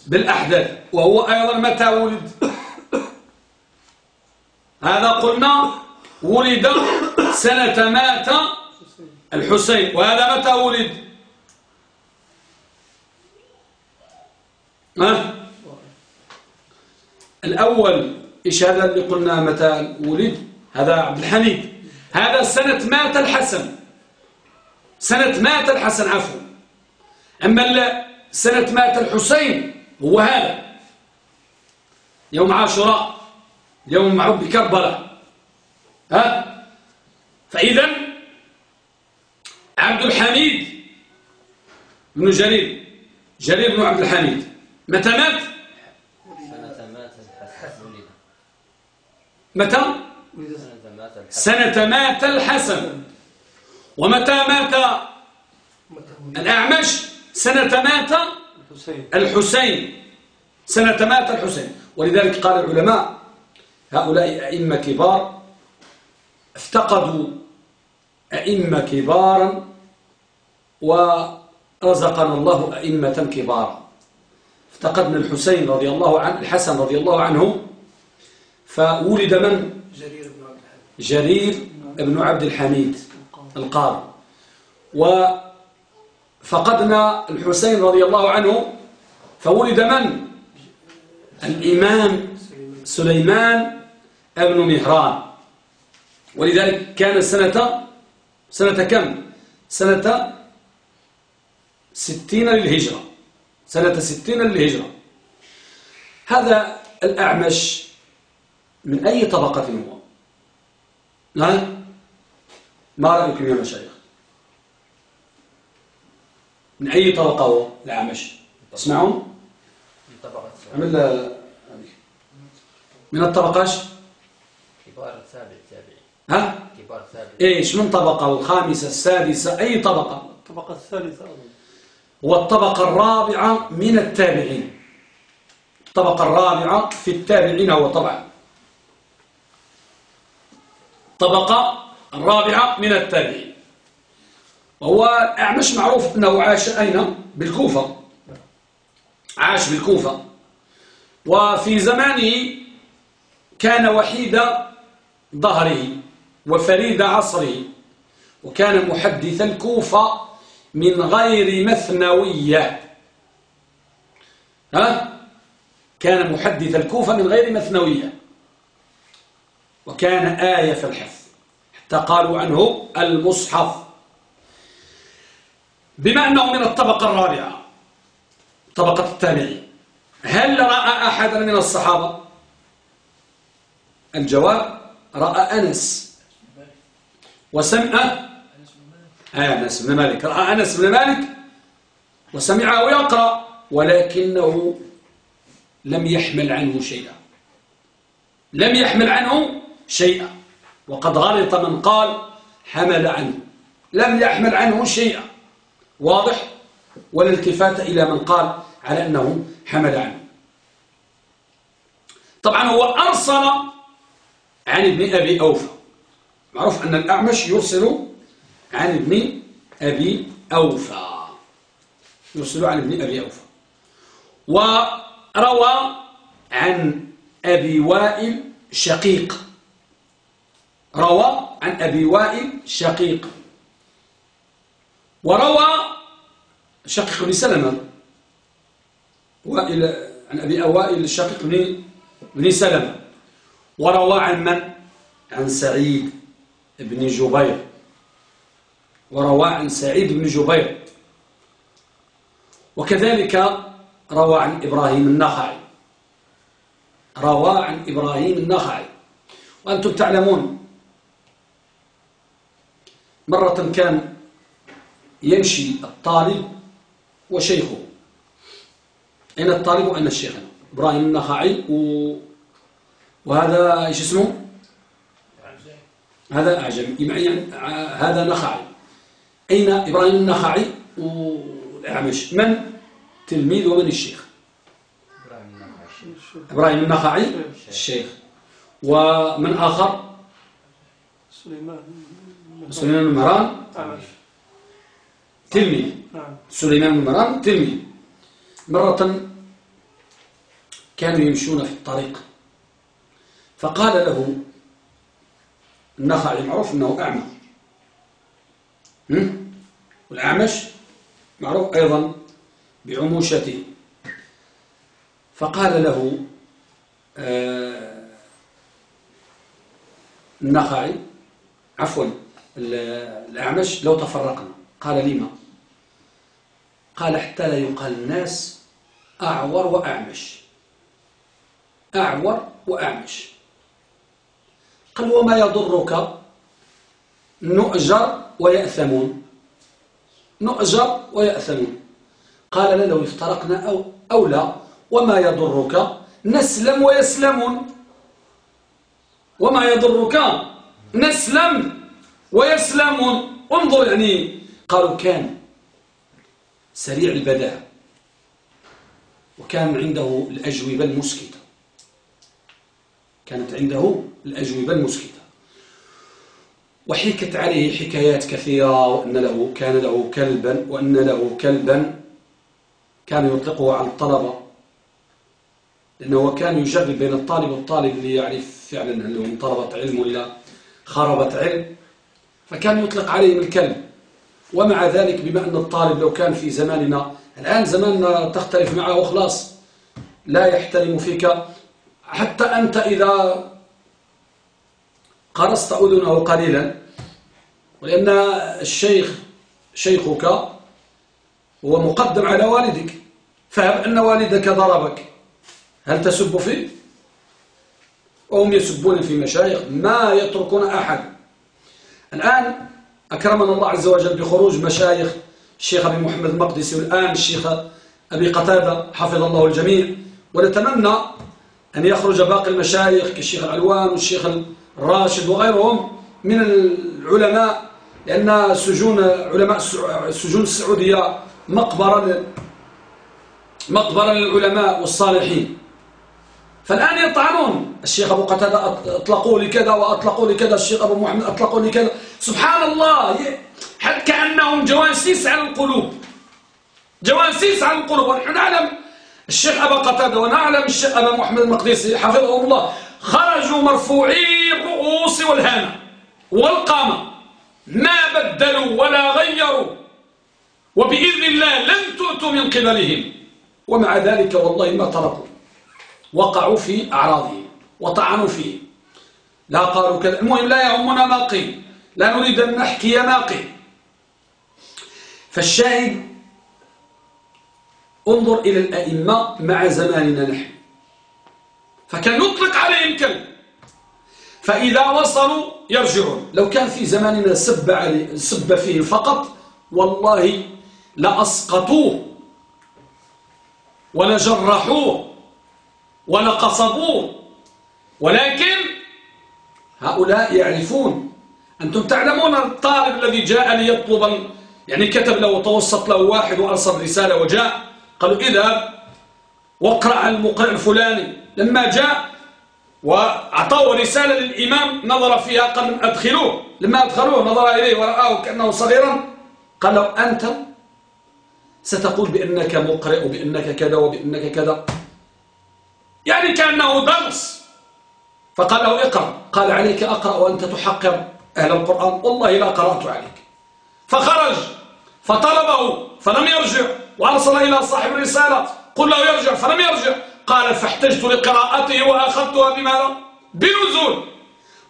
بالأحداث. وهو أيضا متى ولد؟ هذا قلنا ولد سنة مات الحسين. وهذا متى ولد؟ ها؟ الأول إيش هذا اللي قلنا متى ولد هذا عبد الحميد. هذا سنة مات الحسن. سنة مات الحسن عفوا. أما سنة مات الحسين هو هذا. يوم عاشوراء يوم معروف بكربلاء. ها؟ فإذا عبد الحميد بن جرير جرير بن عبد الحميد متى مات؟ متى؟ سنة مات الحسن. ومتى مات الأعمش؟ سنة مات الحسين. سنة مات الحسين. ولذلك قال العلماء هؤلاء أئمة كبار افتقدوا أئمة كبارا ورزقنا الله أئمة كبارا. افتقدنا الحسين رضي الله عنه الحسن رضي الله عنه فولد من؟ جرير بن عبد الحميد. جرير بن عبد الحميد القاضي وفقدنا الحسين رضي الله عنه فولد من؟ الإمام سليمان ابن مهران. ولذلك كان سنة سنة كم؟ سنة ستين للهجرة. سنة ستين للهجرة. هذا الأعمش من أي طبقة هو؟ نعم ما رأيكم يا مشايخ؟ من أي طبقة هو؟ الأعمش اسمعون عمل من الطبقة كبار السابع التابعي ها؟ كبار السابع. إيش من طبقة؟ الخامسة السادسة أي طبقة؟ الطبقة الثالثة والطبقة الرابعة من التابعين. الطبقة الرابعة في التابعين هو طبعا. الطبقة الرابعة من التابعين. وهو أعمش معروف أنه عاش أين؟ بالكوفة. عاش بالكوفة. وفي زمانه كان وحيد ظهره وفريد عصره وكان محدث الكوفة من غير مثنوية. ها؟ كان محدث الكوفة من غير مثنوية. وكان آية في الحفظ. حتى قالوا عنه المصحف. بما أنه من الطبقة الرابعة طبقة التابعين. هل رأى أحدا من الصحابة؟ الجواب رأى أنس. وسمع أنس بن مالك. رأى أنس بن مالك وسمعه يقرأ ولكنه لم يحمل عنه شيئا. لم يحمل عنه شيئا. وقد غلط من قال حمل عنه. لم يحمل عنه شيئا. واضح؟ ولا التفات إلى من قال على أنه حمل عنه. طبعا هو أرسل عن ابن أبي أوفى. معروف أن الأعمش يرسل عن ابن أبي أوفى. يرسل عن ابن أبي أوفى. وروى عن أبي وائل شقيق. روى عن أبي وائل شقيق. وروى شقيق بن سلمة وائل عن أبي أوائل الشقيق بن بن سلمة. وروى عن من؟ عن سعيد بن جبير. وروى عن سعيد بن جبير. وكذلك روى عن إبراهيم النخعي. روى عن إبراهيم النخعي. وأنتم تعلمون مرة كان يمشي الطالب وشيخه. أين الطالب وأين الشيخ؟ إبراهيم النخعي و... وهذا إيش اسمه؟ هذا أعجمي. يعني هذا نخعي. أين إبراهيم النخعي والأعمش من؟ تلميذ ومن الشيخ؟ إبراهيم النخعي. الشيخ. ومن آخر؟ سليمان. سليمان المران. تلميذ سليمان المران تلميذ مرة كانوا يمشون في الطريق. فقال له النخعي معروف أنه أعمى. والأعمش معروف أيضا بعموشته. فقال له آه النخعي عفوا الأعمش لو تفرقنا. قال لما؟ قال حتى لا يقال الناس أعور وأعمش. أعور وأعمش. قال وما يضرك؟ نؤجر ويأثمون. نؤجر ويأثمون. قال لا لو افترقنا أو, أو لا. وما يضرك؟ نسلم ويسلمون. وما يضرك؟ نسلم ويسلمون. انظر يعني. قالوا كان. سريع البداء. وكان عنده الأجوبة المسكتة. كانت عنده الأجوبة المسكتة. وحكت عليه حكايات كثيرة وأن له كان له كلبا وأن له كلبا كان يطلقه على الطلبة. لأنه كان يجرب بين الطالب والطالب ليعرف فعلا هل هو من طلبة علم ولا خربة علم. فكان يطلق عليهم الكلب ومع ذلك بما أن الطالب لو كان في زماننا الآن زماننا تختلف معه وخلاص لا يحترم فيك. حتى أنت إذا قرصت أذنه قليلا ولأن الشيخ شيخك هو مقدم على والدك فهم أن والدك ضربك. هل تسب فيه؟ وهم يسبون في مشايخ ما يتركون أحد. الآن أكرمنا الله عز وجل بخروج مشايخ الشيخ أبي محمد المقدسي والآن الشيخ أبي قتادة حفظ الله الجميع. ونتمنى أن يخرج باقي المشايخ كالشيخ العلوان والشيخ الراشد وغيرهم من العلماء لأن سجون علماء السجون السعودية مقبرة مقبرة للعلماء والصالحين. فالآن يطعنون. الشيخ أبو قتادة أطلقوا لي كذا وأطلقوا لي كذا. الشيخ أبو محمد أطلقوا لي كذا. سبحان الله حتى كأنهم جواسيس على القلوب. جواسيس على القلوب. ونحن نعلم. الشيخ أبا قتادة ونعلم الشيخ أبا محمد المقدسي حفظه الله. خرجوا مرفوعي الرؤوس والهامة والقامة. ما بدلوا ولا غيروا. وبإذن الله لن تؤتوا من قبلهم. ومع ذلك والله ما تركوا. وقعوا في أعراضهم وطعنوا فيه. لا قالوا كذا. المهم لا يهمنا ما قيل. لا نريد أن نحكي ما قيل. فالشاهد انظر إلى الأئمة مع زماننا نحن. فكان يطلق عليهم كلب. فإذا وصلوا يرجعون. لو كان في زماننا سب, علي سب فيه فقط والله لأسقطوه ولجرحوه. ولقصبوه ولكن هؤلاء يعرفون. أنتم تعلمون الطالب الذي جاء ليطلب يعني كتب له وتوسط له واحد وأرسل رسالة وجاء. قالوا اذهب واقرأ المقرئ الفلاني. لما جاء وأعطوه رسالة للإمام نظر فيها قال أدخلوه. لما أدخلوه نظر إليه ورآه كأنه صغيرا. قال له أنت ستقول بأنك مقرئ وبأنك كذا وبأنك كذا. يعني كأنه درس فقال له اقرأ. قال عليك أقرأ وأنت تحقر أهل القرآن. والله لا قرأت عليك. فخرج. فطلبه. فلم يرجع. وأرسل إلى صاحب الرسالة. قل له يرجع. فلم يرجع. قال فاحتجت لقراءته وأخذتها بماذا بنزول.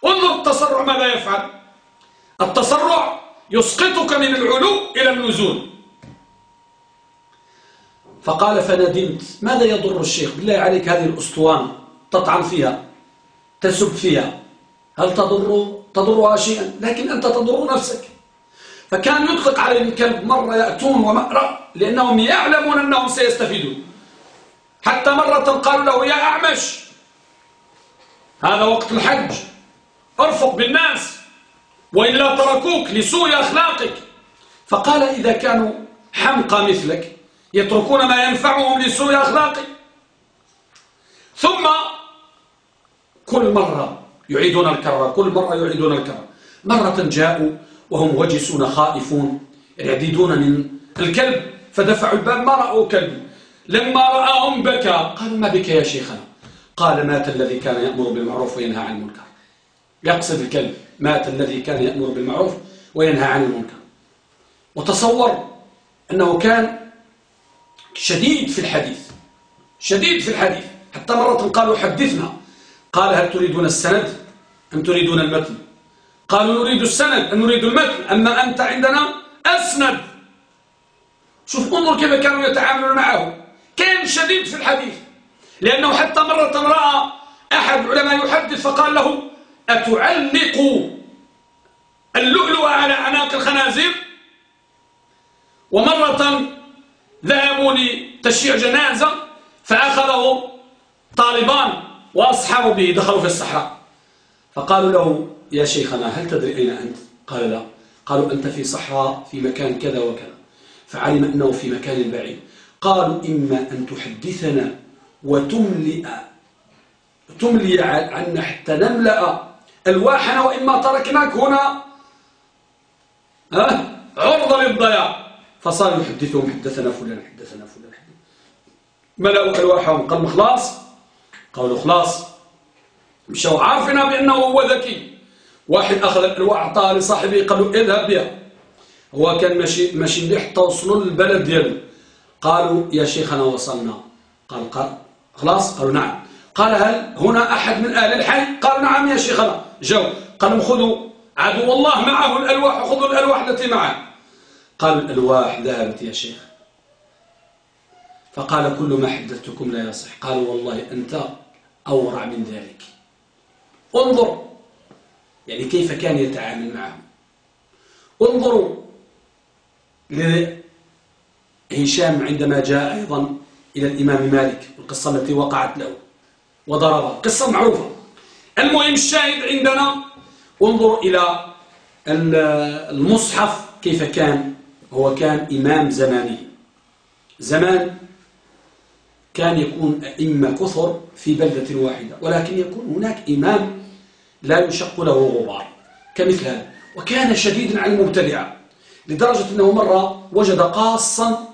انظر التسرع ماذا يفعل. التسرع يسقطك من العلو إلى النزول. فقال فندمت. ماذا يضر الشيخ؟ بالله عليك هذه الأسطوانة. تطعن فيها. تسب فيها. هل تضر؟ تضرها شيئا. لكن أنت تضر نفسك. فكان يطلق عليه الكلب. مرة يأتون ومأرى لأنهم يعلمون أنهم سيستفيدون. حتى مرة قالوا له يا أعمش هذا وقت الحج. أرفق بالناس. وإلا تركوك لسوء أخلاقك. فقال إذا كانوا حمقى مثلك يتركون ما ينفعهم لسوء أخلاقك ثم كل مرة يعيدون الكرة كل مرة يعيدون الكرة. مرة جاءوا وهم وجسون خائفون يعددون من الكلب فدفعوا الباب ما رأوا كلب. لما رآهم بكى قالوا ما بك يا شيخنا؟ قال مات الذي كان يأمر بالمعروف وينهى عن المنكر. يقصد الكلب مات الذي كان يأمر بالمعروف وينهى عن المنكر. وتصور أنه كان شديد في الحديث. شديد في الحديث. حتى مرة قالوا حدثنا. قال هل تريدون السند؟ أم تريدون المتن؟ قالوا نريد السند أم نريد المتن. أما أنت عندنا أسند. شوف انظر كيف كانوا يتعاملون معه. كان شديد في الحديث. لأنه حتى مرة رأى أحد علماء يحدث فقال له أتعلق اللؤلؤ على أعناق الخنازير؟ ومرة ذهبوا لتشييع جنازة فأخذه طالبان وأصحابه به دخلوا في الصحراء. فقالوا له يا شيخنا هل تدري أين أنت؟ قال لا. قالوا أنت في صحراء في مكان كذا وكذا. فعلم أنه في مكان بعيد. قالوا إما أن تحدثنا وتملئ تملي عنا حتى نملأ ألواحنا وإما تركناك هنا عرضة للضياع. فصار يحدثهم حدثنا فلان حدثنا فلان. ملأوا ألواحهم قالوا خلاص قالوا خلاص. مشوا عارفنا بأنه هو ذكي. واحد أخذ الألواح أعطاها لصاحبه قال له اذهب بها. هو كان ماشي ماشي حتى وصلوا للبلد ديالو. قالوا يا شيخنا وصلنا. قال قال خلاص؟ قالوا نعم. قال هل هنا أحد من أهل الحي؟ قال نعم يا شيخنا. جو قال خذوا عدو الله معه الألواح وخذوا الألواح التي معه. قال الألواح ذهبت يا شيخ. فقال كل ما حدثتكم لا يصح. قالوا والله أنت أورع من ذلك. انظر. يعني كيف كان يتعامل معهم. انظروا لهشام عندما جاء أيضا إلى الإمام مالك. القصة التي وقعت له. وضربها. قصة معروفة. المهم الشاهد عندنا. انظر إلى المصحف كيف كان. هو كان إمام زمانه زمان كان يكون أئمة كثر في بلدة واحدة ولكن يكون هناك إمام لا يشق له غبار كمثل هذا. وكان شديدا على المبتدعة لدرجة أنه مرة وجد قاصا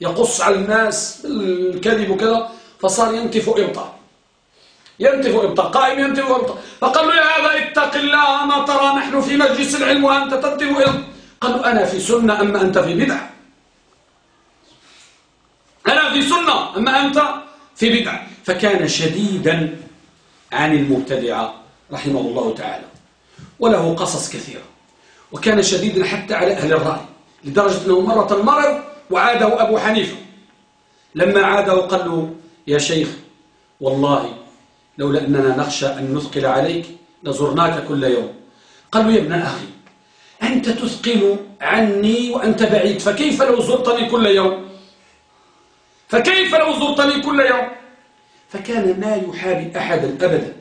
يقص على الناس بالكذب وكذا فصار ينتف إبطا ينتف إبطا قائم ينتف إبطا فقال له يا هذا اتق الله ما ترى نحن في مجلس العلم وأنت تنتف إبطا قال له أنا في سنة أما أنت في بدعة. أنا في سنة أما أنت في بدعة. فكان شديدا عن المبتدعة رحمه الله تعالى وله قصص كثيرة وكان شديدا حتى على أهل الرأي لدرجة أنه مرة مرض وعاده أبو حنيفة. لما عاده قال له يا شيخ والله لولا أننا نخشى أن نثقل عليك لزرناك كل يوم. قال له يا ابن أخي أنت تثقل عني وأنت بعيد. فكيف لو زرتني كل يوم؟ فكيف لو زرتني كل يوم؟ فكان ما يحابي أحدا أبدا.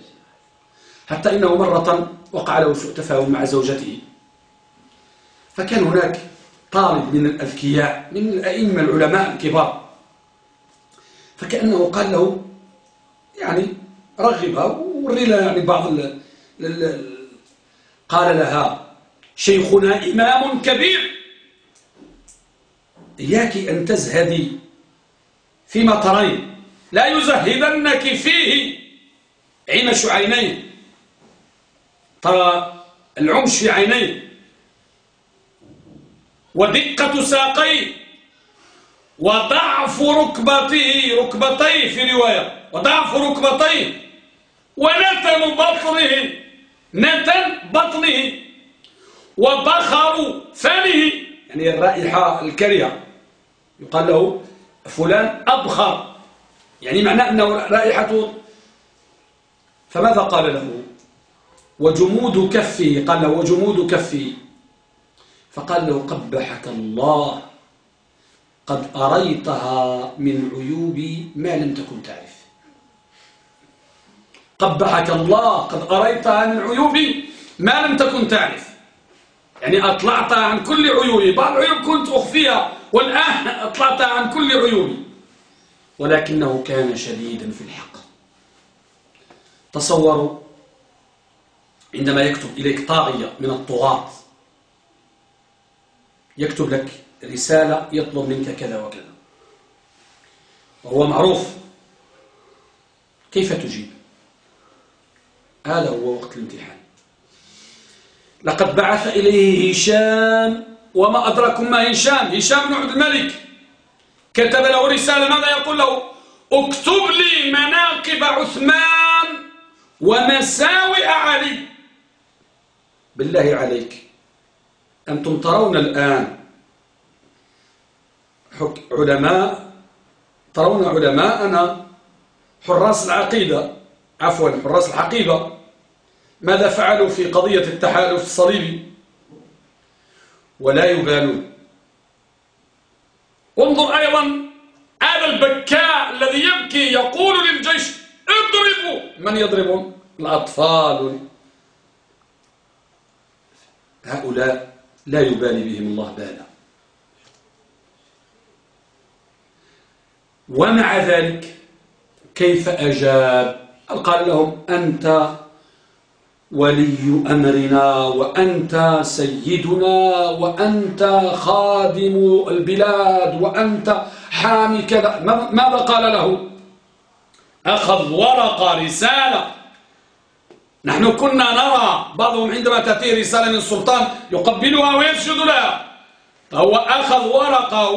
حتى إنه مرة وقع له سوء تفاهم مع زوجته. فكان هناك طالب من الأذكياء من الأئمة العلماء الكبار. فكأنه قال له يعني رغبها ووري لها يعني بعض ال قال لها شيخنا إمام كبير. إياك أن تزهدي فيما ترين لا يزهدنك فيه عمش عينيه ترى العمش في عينيه ودقة ساقيه وضعف ركبته ركبتيه في رواية. وضعف ركبتيه ونتن بطنه. نتن بطنه. وبخر فمه. يعني الرائحة الكريهة. يقال له فلان أبخر. يعني معناه أنه رائحته فماذا قال له؟ وجمود كفه. قال له وجمود كفه. فقال له قبحك الله. قد أريتها من عيوبي ما لم تكن تعرف. قبحك الله. قد أريتها من عيوبي ما لم تكن تعرف. يعني أطلعتها عن كل عيوبي. بعض العيوب كنت أخفيها والآن أطلعتها عن كل عيوبي. ولكنه كان شديدا في الحق تصوروا عندما يكتب إليك طاغية من الطغاة. يكتب لك رسالة يطلب منك كذا وكذا. وهو معروف. كيف تجيب؟ هذا هو وقت الامتحان. لقد بعث إليه هشام وما أدركم ما هشام؟ هشام بن عبد الملك. كتب له رسالة ماذا يقول له؟ اكتب لي مناقب عثمان ومساوئ علي. بالله عليك أنتم ترون الآن. علماء ترون علماءنا حراس العقيدة. عفوا حراس الحقيبة ماذا فعلوا في قضية التحالف الصليبي؟ ولا يبالون. انظر أيضا هذا البكاء الذي يبكي يقول للجيش اضربوا! من يضربون الأطفال. هؤلاء لا يبالي بهم الله بالا. ومع ذلك كيف أجاب؟ قال لهم أنت ولي أمرنا وأنت سيدنا وأنت خادم البلاد وأنت حامي كذا. ماذا قال له؟ أخذ ورقة رسالة. نحن كنا نرى بعضهم عندما تأتي رسالة من السلطان يقبلها ويسجد لها. فهو أخذ ورقة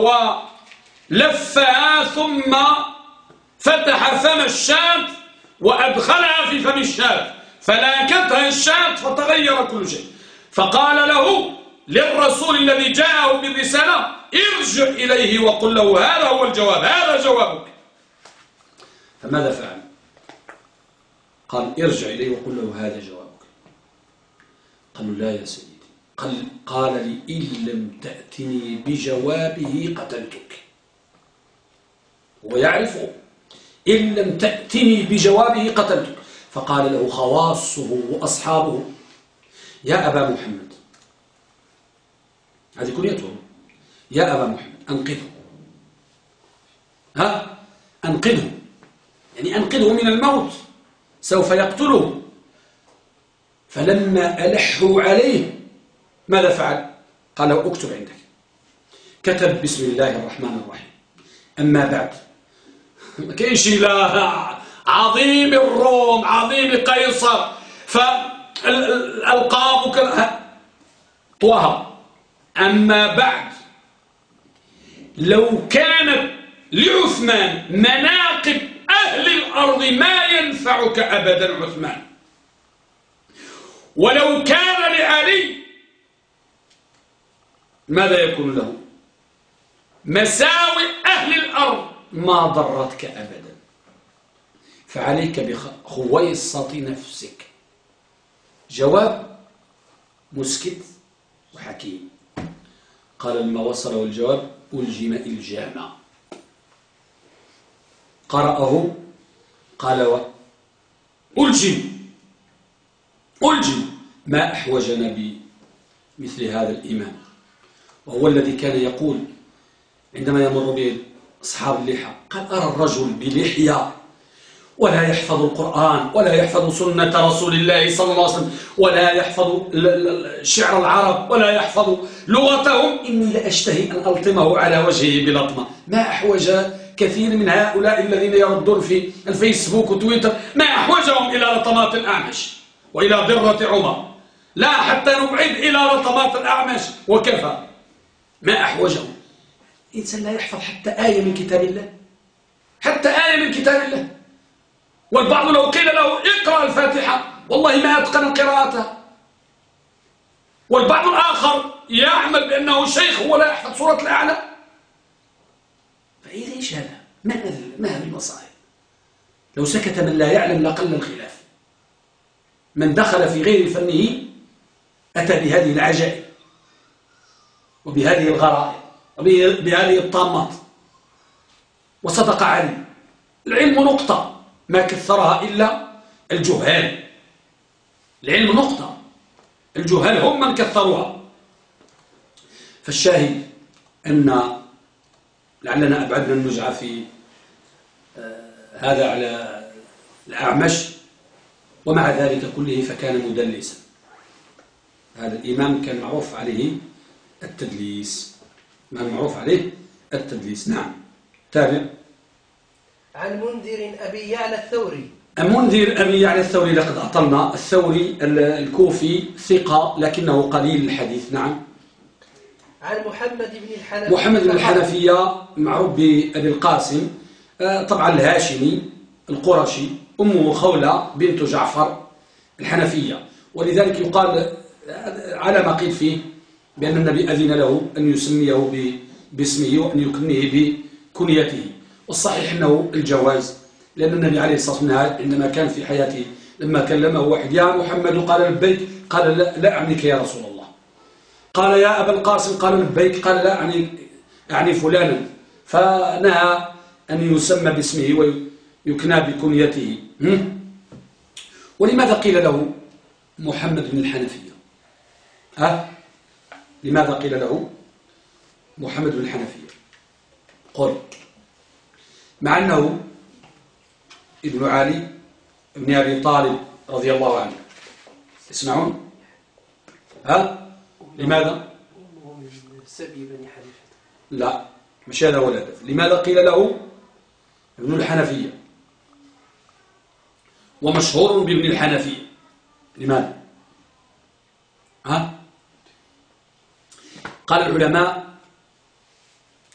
ولفها ثم فتح فم الشاة وأدخلها في فم الشاة. فلاكتها الشاة فتغير كل شيء. فقال له للرسول الذي جاءه بالرسالة ارجع إليه وقل له هذا هو الجواب هذا جوابك. فماذا فعل؟ قال ارجع إليه وقل له هذا جوابك. قالوا لا يا سيدي. قال, قال لي إن لم تأتني بجوابه قتلتك. ويعرفه إن لم تأتني بجوابه قتلتك. فقال له خواصه وأصحابه يا أبا محمد. هذه كنيته يا أبا محمد أنقذه ها؟ أنقذه يعني أنقذه من الموت. سوف يقتله فلما ألحوا عليه ماذا فعل؟ قال له اكتب عندك. كتب بسم الله الرحمن الرحيم. أما بعد. ما كاينش لا. عظيم الروم عظيم قيصر. فالألقاب طوها. أما بعد لو كانت لعثمان مناقب أهل الأرض ما ينفعك أبدا عثمان. ولو كان لعلي ماذا يكون له؟ مساوئ أهل الأرض ما ضرتك أبدا. فعليك بخويصة نفسك. جواب مسكت وحكيم. قال لما وصله الجواب ألجم إلجاما. قرأه قال ألجم ألجم ما أحوجنا بمثل هذا الإمام. وهو الذي كان يقول عندما يمر به أصحاب اللحى قال أرى الرجل بلحية. ولا يحفظ القرآن ولا يحفظ سنة رسول الله صلى الله عليه وسلم ولا يحفظ شعر العرب ولا يحفظ لغتهم إني لأشتهي أن ألطمه على وجهه بلطمة. ما أحوج كثير من هؤلاء الذين يردون في الفيسبوك وتويتر ما أحوجهم إلى لطمات الأعمش وإلى ضرة عمر. لا حتى نبعد إلى لطمات الأعمش. وكفى. ما أحوجهم. الإنسان لا يحفظ حتى آية من كتاب الله. حتى آية من كتاب الله. والبعض لو قيل له اقرأ الفاتحة والله ما أتقن قراءتها. والبعض الآخر يعمل بأنه شيخ ولا يحفظ سورة الأعلى. هذا ما هذا ما هذه المصائب لو سكت من لا يعلم لقل الخلاف. من دخل في غير فنه أتى بهذه العجائب وبهذه الغرائب وبهذه الطامات. وصدق علي. العلم نقطة. ما كثرها إلا الجهال. العلم نقطة. الجهال هم من كثروها. فالشاهد أن لعلنا أبعدنا النجعة في آه، هذا على الأعمش ومع ذلك كله فكان مدلسا. هذا الإمام كان معروف عليه التدليس. ما معروف عليه التدليس. نعم. تابع. عن منذر أبي يعلى الثوري. منذر أبي يعلى الثوري لقد أطلنا الثوري الكوفي ثقة لكنه قليل الحديث. نعم. عن محمد بن الحنفية. محمد بن الحنفية معروف بأبي القاسم. آه، طبعا الهاشمي القرشي أمه خولة بنت جعفر الحنفية. ولذلك يقال على ما قيل فيه بأن النبي أذن له أن يسميه باسمه وأن يكنيه بكنيته. والصحيح أنه الجواز لأن النبي عليه الصلاة والسلام عندما كان في حياته لما كلمه واحد يا محمد قال لبيك قال لا, لا أعنيك يا رسول الله. قال يا أبا القاسم قال لبيك قال لا أعني, أعني فلانا. فنهى أن يسمى باسمه ويكنى بكنيته. ولماذا قيل له محمد بن الحنفية؟ ها؟ لماذا قيل له محمد بن الحنفية؟ قل. مع أنه ابن علي ابن أبي طالب رضي الله عنه. تسمعون؟ ها؟ لماذا؟ سبي بني حنيفة لا مش هذا الهدف لماذا قيل له؟ ابن الحنفية. ومشهور بابن الحنفية. لماذا؟ ها؟ قال العلماء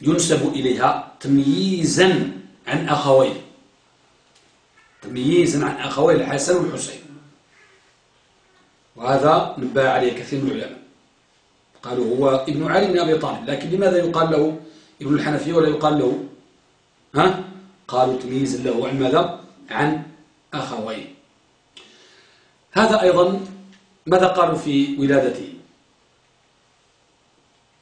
ينسب إليها تمييزا عن أخويه تمييزا عن أخويه الحسن والحسين. وهذا نبه عليه كثير من العلماء. قالوا هو ابن علي بن أبي طالب. لكن لماذا يقال له ابن الحنفية ولا يقال له؟ ها؟ قالوا تمييزا له عن ماذا؟ عن أخوين هذا أيضا ماذا قالوا في ولادته؟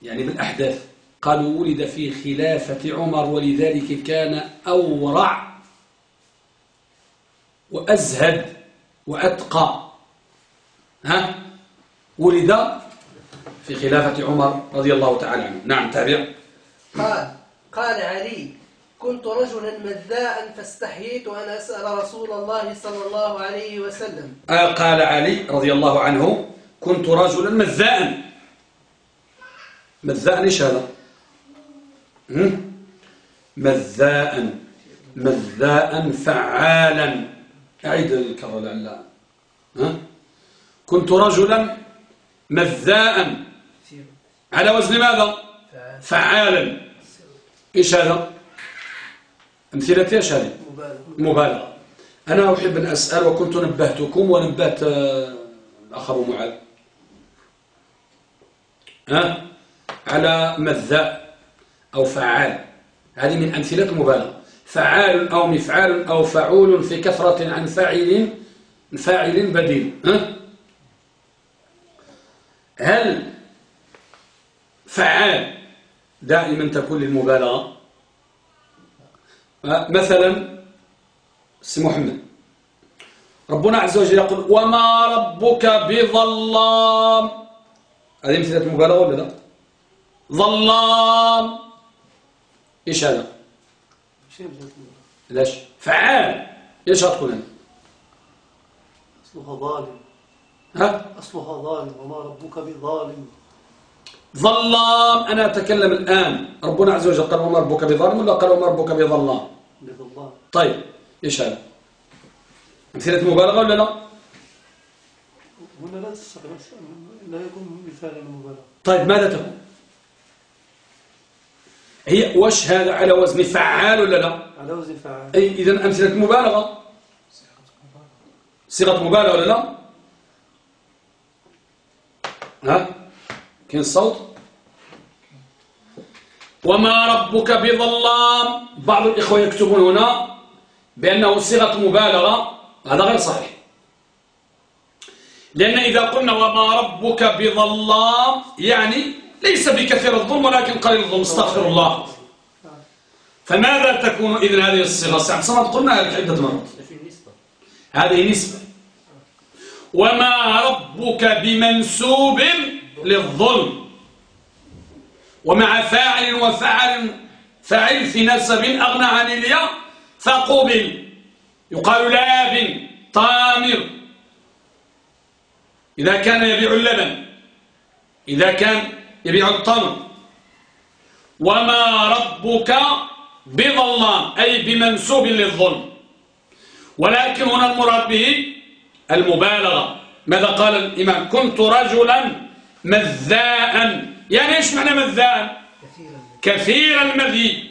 يعني بالأحداث. قالوا ولد في خلافة عمر ولذلك كان أورع وأزهد وأتقى. ها؟ ولد في خلافة عمر رضي الله تعالى عنه. نعم تابع. قال قال علي كنت رجلا مذاء فاستحييت أن أسأل رسول الله صلى الله عليه وسلم. آه، قال علي رضي الله عنه كنت رجلا مذاء. مذاء إيش هذا؟ مذاء. مذاء فعالا. أعيد الكرة لعل ها؟ كنت رجلا مذاء. على وزن ماذا؟ فعالا. إيش هذا؟ امثله إيش هذه مبالغة. أنا أحب أن أسأل وكنت نبهتكم ونبهت الاخ أبو معاذ. ها؟ على مذاء. أو فعال. هذه من أمثلة المبالغه فعال أو مفعال أو فعول في كثرة عن فاعل فاعل بديل. هل فعال دائما تكون للمبالغة؟ مثلا سي محمد. ربنا عز وجل يقول وما ربك بظلام. هذه مثلة المبالغة ولا لا؟ ظلام. إيش هذا؟ ليش؟ فعال! إيش هتكون هذا أصلها ظالم. ها؟ أصلها ظالم وما ربك بظالم. ظلام! أنا أتكلم الآن. ربنا عز وجل قال وما ربك بظالم ولا قال وما ربك بظلام؟ بظلام. طيب إيش هذا؟ أمثلة مبالغة ولا لا؟ هنا لا تستقبل لا يكون مثالا للمبالغة. طيب ماذا تكون هي وش هذا على وزن فعال ولا لا؟ على وزن فعال. أي إذا أمثلة مبالغة. صيغة مبالغة ولا لا؟ ها؟ كاين الصوت؟ وما ربك بظلام. بعض الإخوة يكتبون هنا بأنه صيغة مبالغة. هذا غير صحيح. لأن إذا قلنا وما ربك بظلام يعني ليس بكثير الظلم ولكن قليل الظلم. استغفر الله. فماذا تكون إذن هذه الصيغة صمد قلنا لك عدة مرات. هذه نسبة. وما ربك بمنسوب للظلم. ومع فاعل وفعل فعل في نسب أغنى عن الياء فقبل. يقال لاب طامر. إذا كان يبيع اللبن. إذا كان يبيع الطمر وما ربك بظلام أي بمنسوب للظلم. ولكن هنا المراد به المبالغة. ماذا قال الإمام؟ كنت رجلا مذاء. يعني إيش معنى مذاء؟ كثير المذي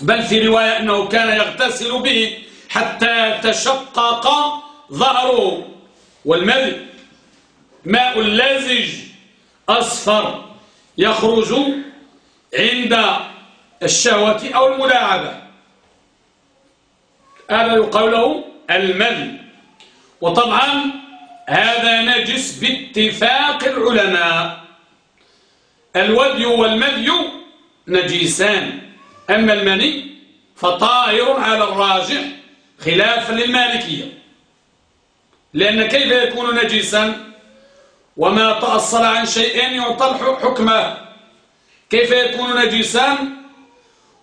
بل في رواية أنه كان يغتسل به حتى تشقق ظهره. والمذي ماء لازج أصفر. يخرج عند الشهوة أو الملاعبة. هذا يقال له المذي. وطبعا هذا نجس باتفاق العلماء. الودي والمذي نجيسان. أما المني فطائر على الراجح خلافا للمالكية. لأن كيف يكون نجيسا؟ وما تأصل عن شيء يعطى حكمه كيف يكون نجيسا؟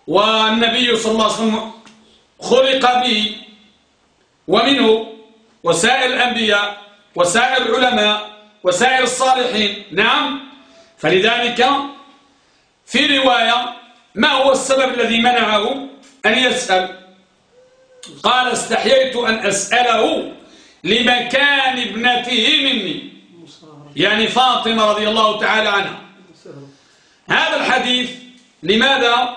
والنبي صلى الله عليه وسلم خلق به ومنه وسائر الأنبياء وسائر العلماء وسائر الصالحين. نعم. فلذلك في رواية ما هو السبب الذي منعه أن يسأل؟ قال استحييت أن أسأله لمكان ابنته مني. يعني فاطمة رضي الله تعالى عنها. هذا الحديث لماذا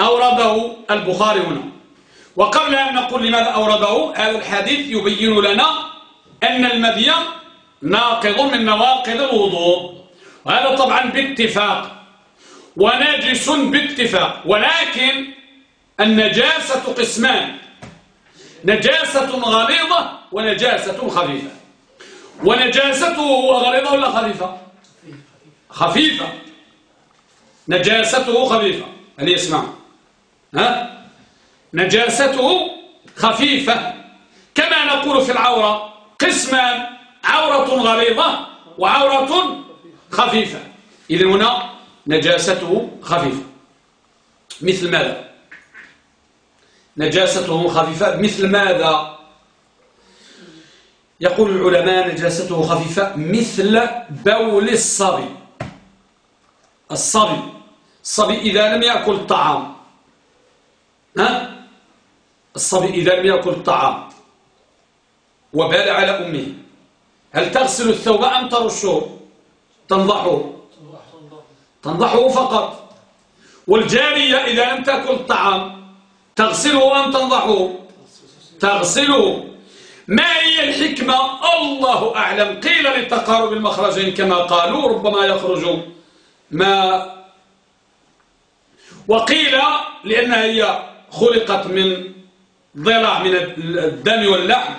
أورده البخاري هنا؟ وقبل أن نقول لماذا أورده هذا الحديث يبين لنا أن المذي ناقض من نواقض الوضوء وهذا طبعا باتفاق ونجس باتفاق ولكن النجاسة قسمان نجاسة غليظة ونجاسة خفيفة. ونجاسته هو غليظة ولا خفيفة؟ خفيفة. نجاسته خفيفة. هل يسمع ها؟ نجاسته خفيفة. كما نقول في العورة قسمان عورة غليظة وعورة خفيفة. إذن هنا نجاسته خفيفة. مثل ماذا؟ نجاسته خفيفة. مثل ماذا؟ يقول العلماء نجاسته خفيفة مثل بول الصبي. الصبي. الصبي إذا لم يأكل الطعام. ها؟ الصبي إذا لم يأكل الطعام. وبال على أمه. هل تغسل الثوب أم ترشه؟ تنضحه. تنضحه فقط. والجارية إذا لم تأكل الطعام تغسله أم تنضحه؟ تغسله. ما هي الحكمة؟ الله أعلم. قيل لتقارب المخرجين كما قالوا ربما يخرج ما وقيل لأنها هي خلقت من ضلع من الدم واللحم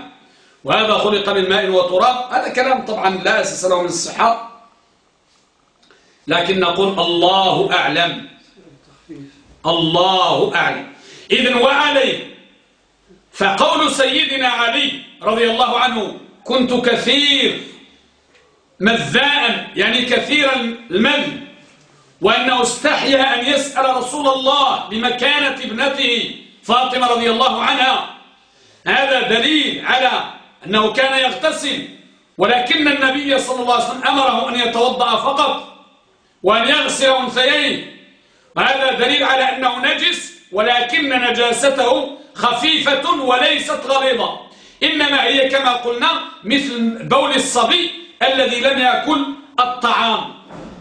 وهذا خلق من ماء وتراب. هذا كلام طبعا لا أساس له من الصحة لكن نقول الله أعلم. الله أعلم. إذن وعليه فقول سيدنا علي رضي الله عنه كنت كثير مذاء يعني كثير المذ وأنه استحيا أن يسأل رسول الله بمكانة ابنته فاطمة رضي الله عنها. هذا دليل على أنه كان يغتسل ولكن النبي صلى الله عليه وسلم أمره أن يتوضأ فقط وأن يغسل أنثيين. وهذا دليل على أنه نجس ولكن نجاسته خفيفة وليست غليظة. إنما هي كما قلنا مثل بول الصبي الذي لم يأكل الطعام.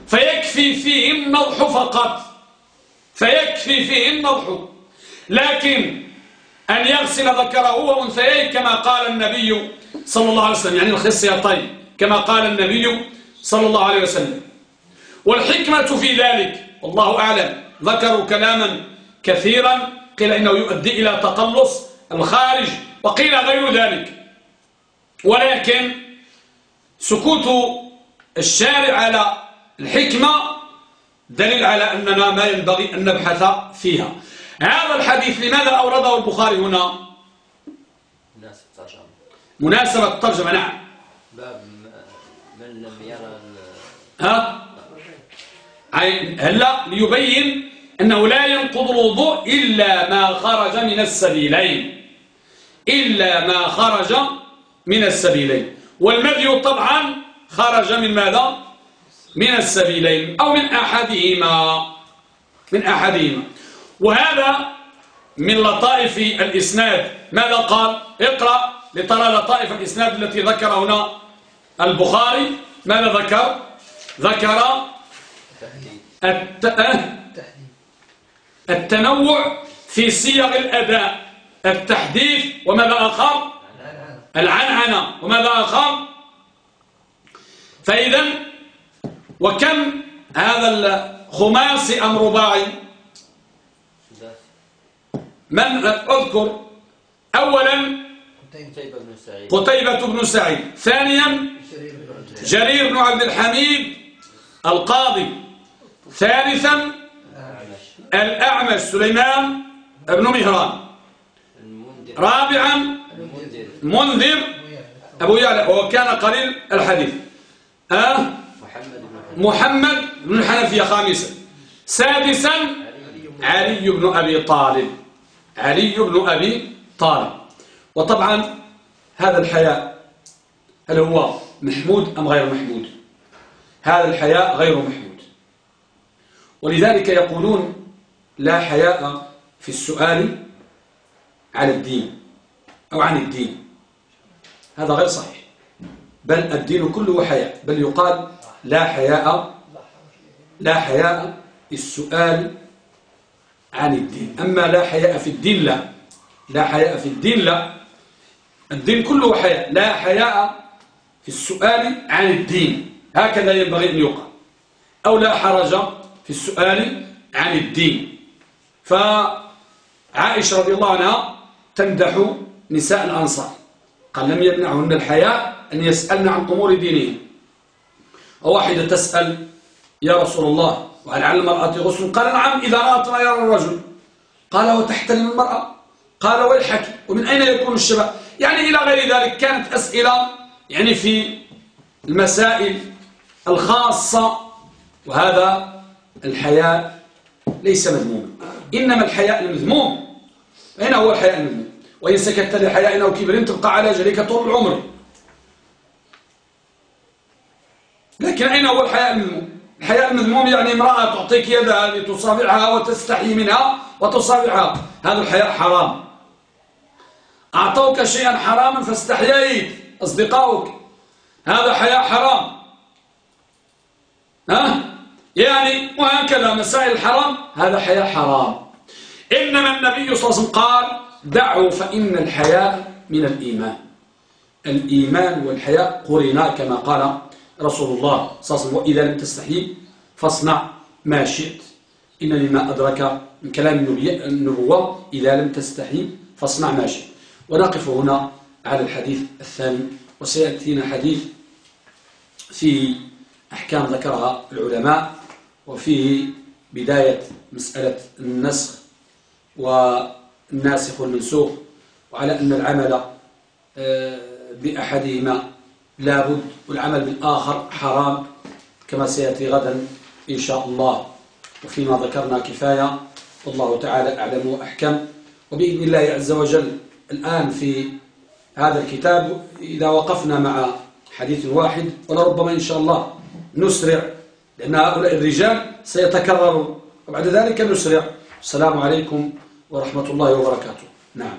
فيكفي فيه النضح فقط. فيكفي فيه النضح. لكن أن يغسل ذكره وأنثيه كما قال النبي صلى الله عليه وسلم. يعني الخصيتين كما قال النبي صلى الله عليه وسلم. والحكمة في ذلك والله أعلم ذكروا كلاما كثيرا قيل إنه يؤدي إلى تقلص الخارج وقيل غير ذلك. ولكن سكوت الشارع على الحكمة دليل على أننا ما ينبغي أن نبحث فيها. هذا الحديث لماذا أورده البخاري هنا؟ مناسب ترجمة مناسبة الترجمة نعم. باب من لم يرى ها؟ هلا ليبين أنه لا ينقض الوضوء إلا ما خرج من السبيلين. إلا ما خرج من السبيلين. والمذي طبعا خرج من ماذا؟ من السبيلين أو من أحدهما. من أحدهما. وهذا من لطائف الإسناد. ماذا قال؟ اقرأ لترى لطائف الإسناد التي ذكر هنا البخاري. ماذا ذكر؟ ذكر الت... التنوع في صيغ الأداء التحديث وماذا آخر؟ العنعنة وماذا آخر؟ فإذا وكم هذا الخماسي أم رباعي من أذكر. أولا قتيبة بن سعيد. ثانيا جرير بن عبد الحميد القاضي. ثالثا الأعمش سليمان بن مهران. رابعا منذر أبو يعلى وهو كان قليل الحديث. أه محمد بن الحنفية خامسا. سادسا علي بن أبي طالب. علي بن أبي طالب. وطبعا هذا الحياء هل هو محمود أم غير محمود؟ هذا الحياء غير محمود. ولذلك يقولون لا حياء في السؤال عن الدين أو عن الدين. هذا غير صحيح. بل الدين كله حياء. بل يقال لا حياء لا حياء السؤال عن الدين. أما لا حياء في الدين لا. لا حياء في الدين لا. الدين كله حياء. لا حياء في السؤال عن الدين. هكذا ينبغي أن يقال. أو لا حرج في السؤال عن الدين. فعائشة رضي الله عنها تمدح نساء الأنصار. قال لم يمنعهن الحياء أن يسألن عن أمور دينهم. وواحدة تسأل يا رسول الله وهل على المرأة غسل قال نعم إذا رأت ما يرى الرجل؟ قال وتحتلم المرأة. قال والحكي ومن أين يكون الشباب؟ يعني إلى غير ذلك كانت أسئلة يعني في المسائل الخاصة. وهذا الحياء ليس مذموما. إنما الحياء المذموم أين هو الحياء المذموم وإن سكت لحياء أو كبر تبقى على جليك طول العمر. لكن أين هو الحياء المذموم الحياء المذموم يعني امرأة تعطيك يدها لتصافحها وتستحي منها وتصافحها هذا الحياء حرام. أعطوك شيئا حراما فاستحييت أصدقائك هذا حياء حرام. ها؟ يعني وهكذا مسائل الحرام. هذا حياء حرام. إنما النبي صلى الله عليه وسلم قال دعوا فإن الحياء من الإيمان. الإيمان والحياء قرنا كما قال رسول الله صلى الله عليه وسلم. وإذا لم تستحي فاصنع ما شئت. إنني ما أدرك من كلام النبوة إذا لم تستحي فاصنع ما شئت. ونقف هنا على الحديث الثاني وسيأتينا حديث في أحكام ذكرها العلماء وفيه بداية مسألة النسخ والناسخ والمنسوخ وعلى أن العمل آه، بأحدهما لابد والعمل بالآخر حرام كما سيأتي غدا إن شاء الله. وفيما ذكرنا كفاية والله تعالى أعلم وأحكم. وبإذن الله عز وجل الآن في هذا الكتاب إذا وقفنا مع حديث واحد ولربما إن شاء الله نسرع لأن هؤلاء الرجال سيتكررون. وبعد ذلك نسرع. السلام عليكم ورحمة الله وبركاته. نعم.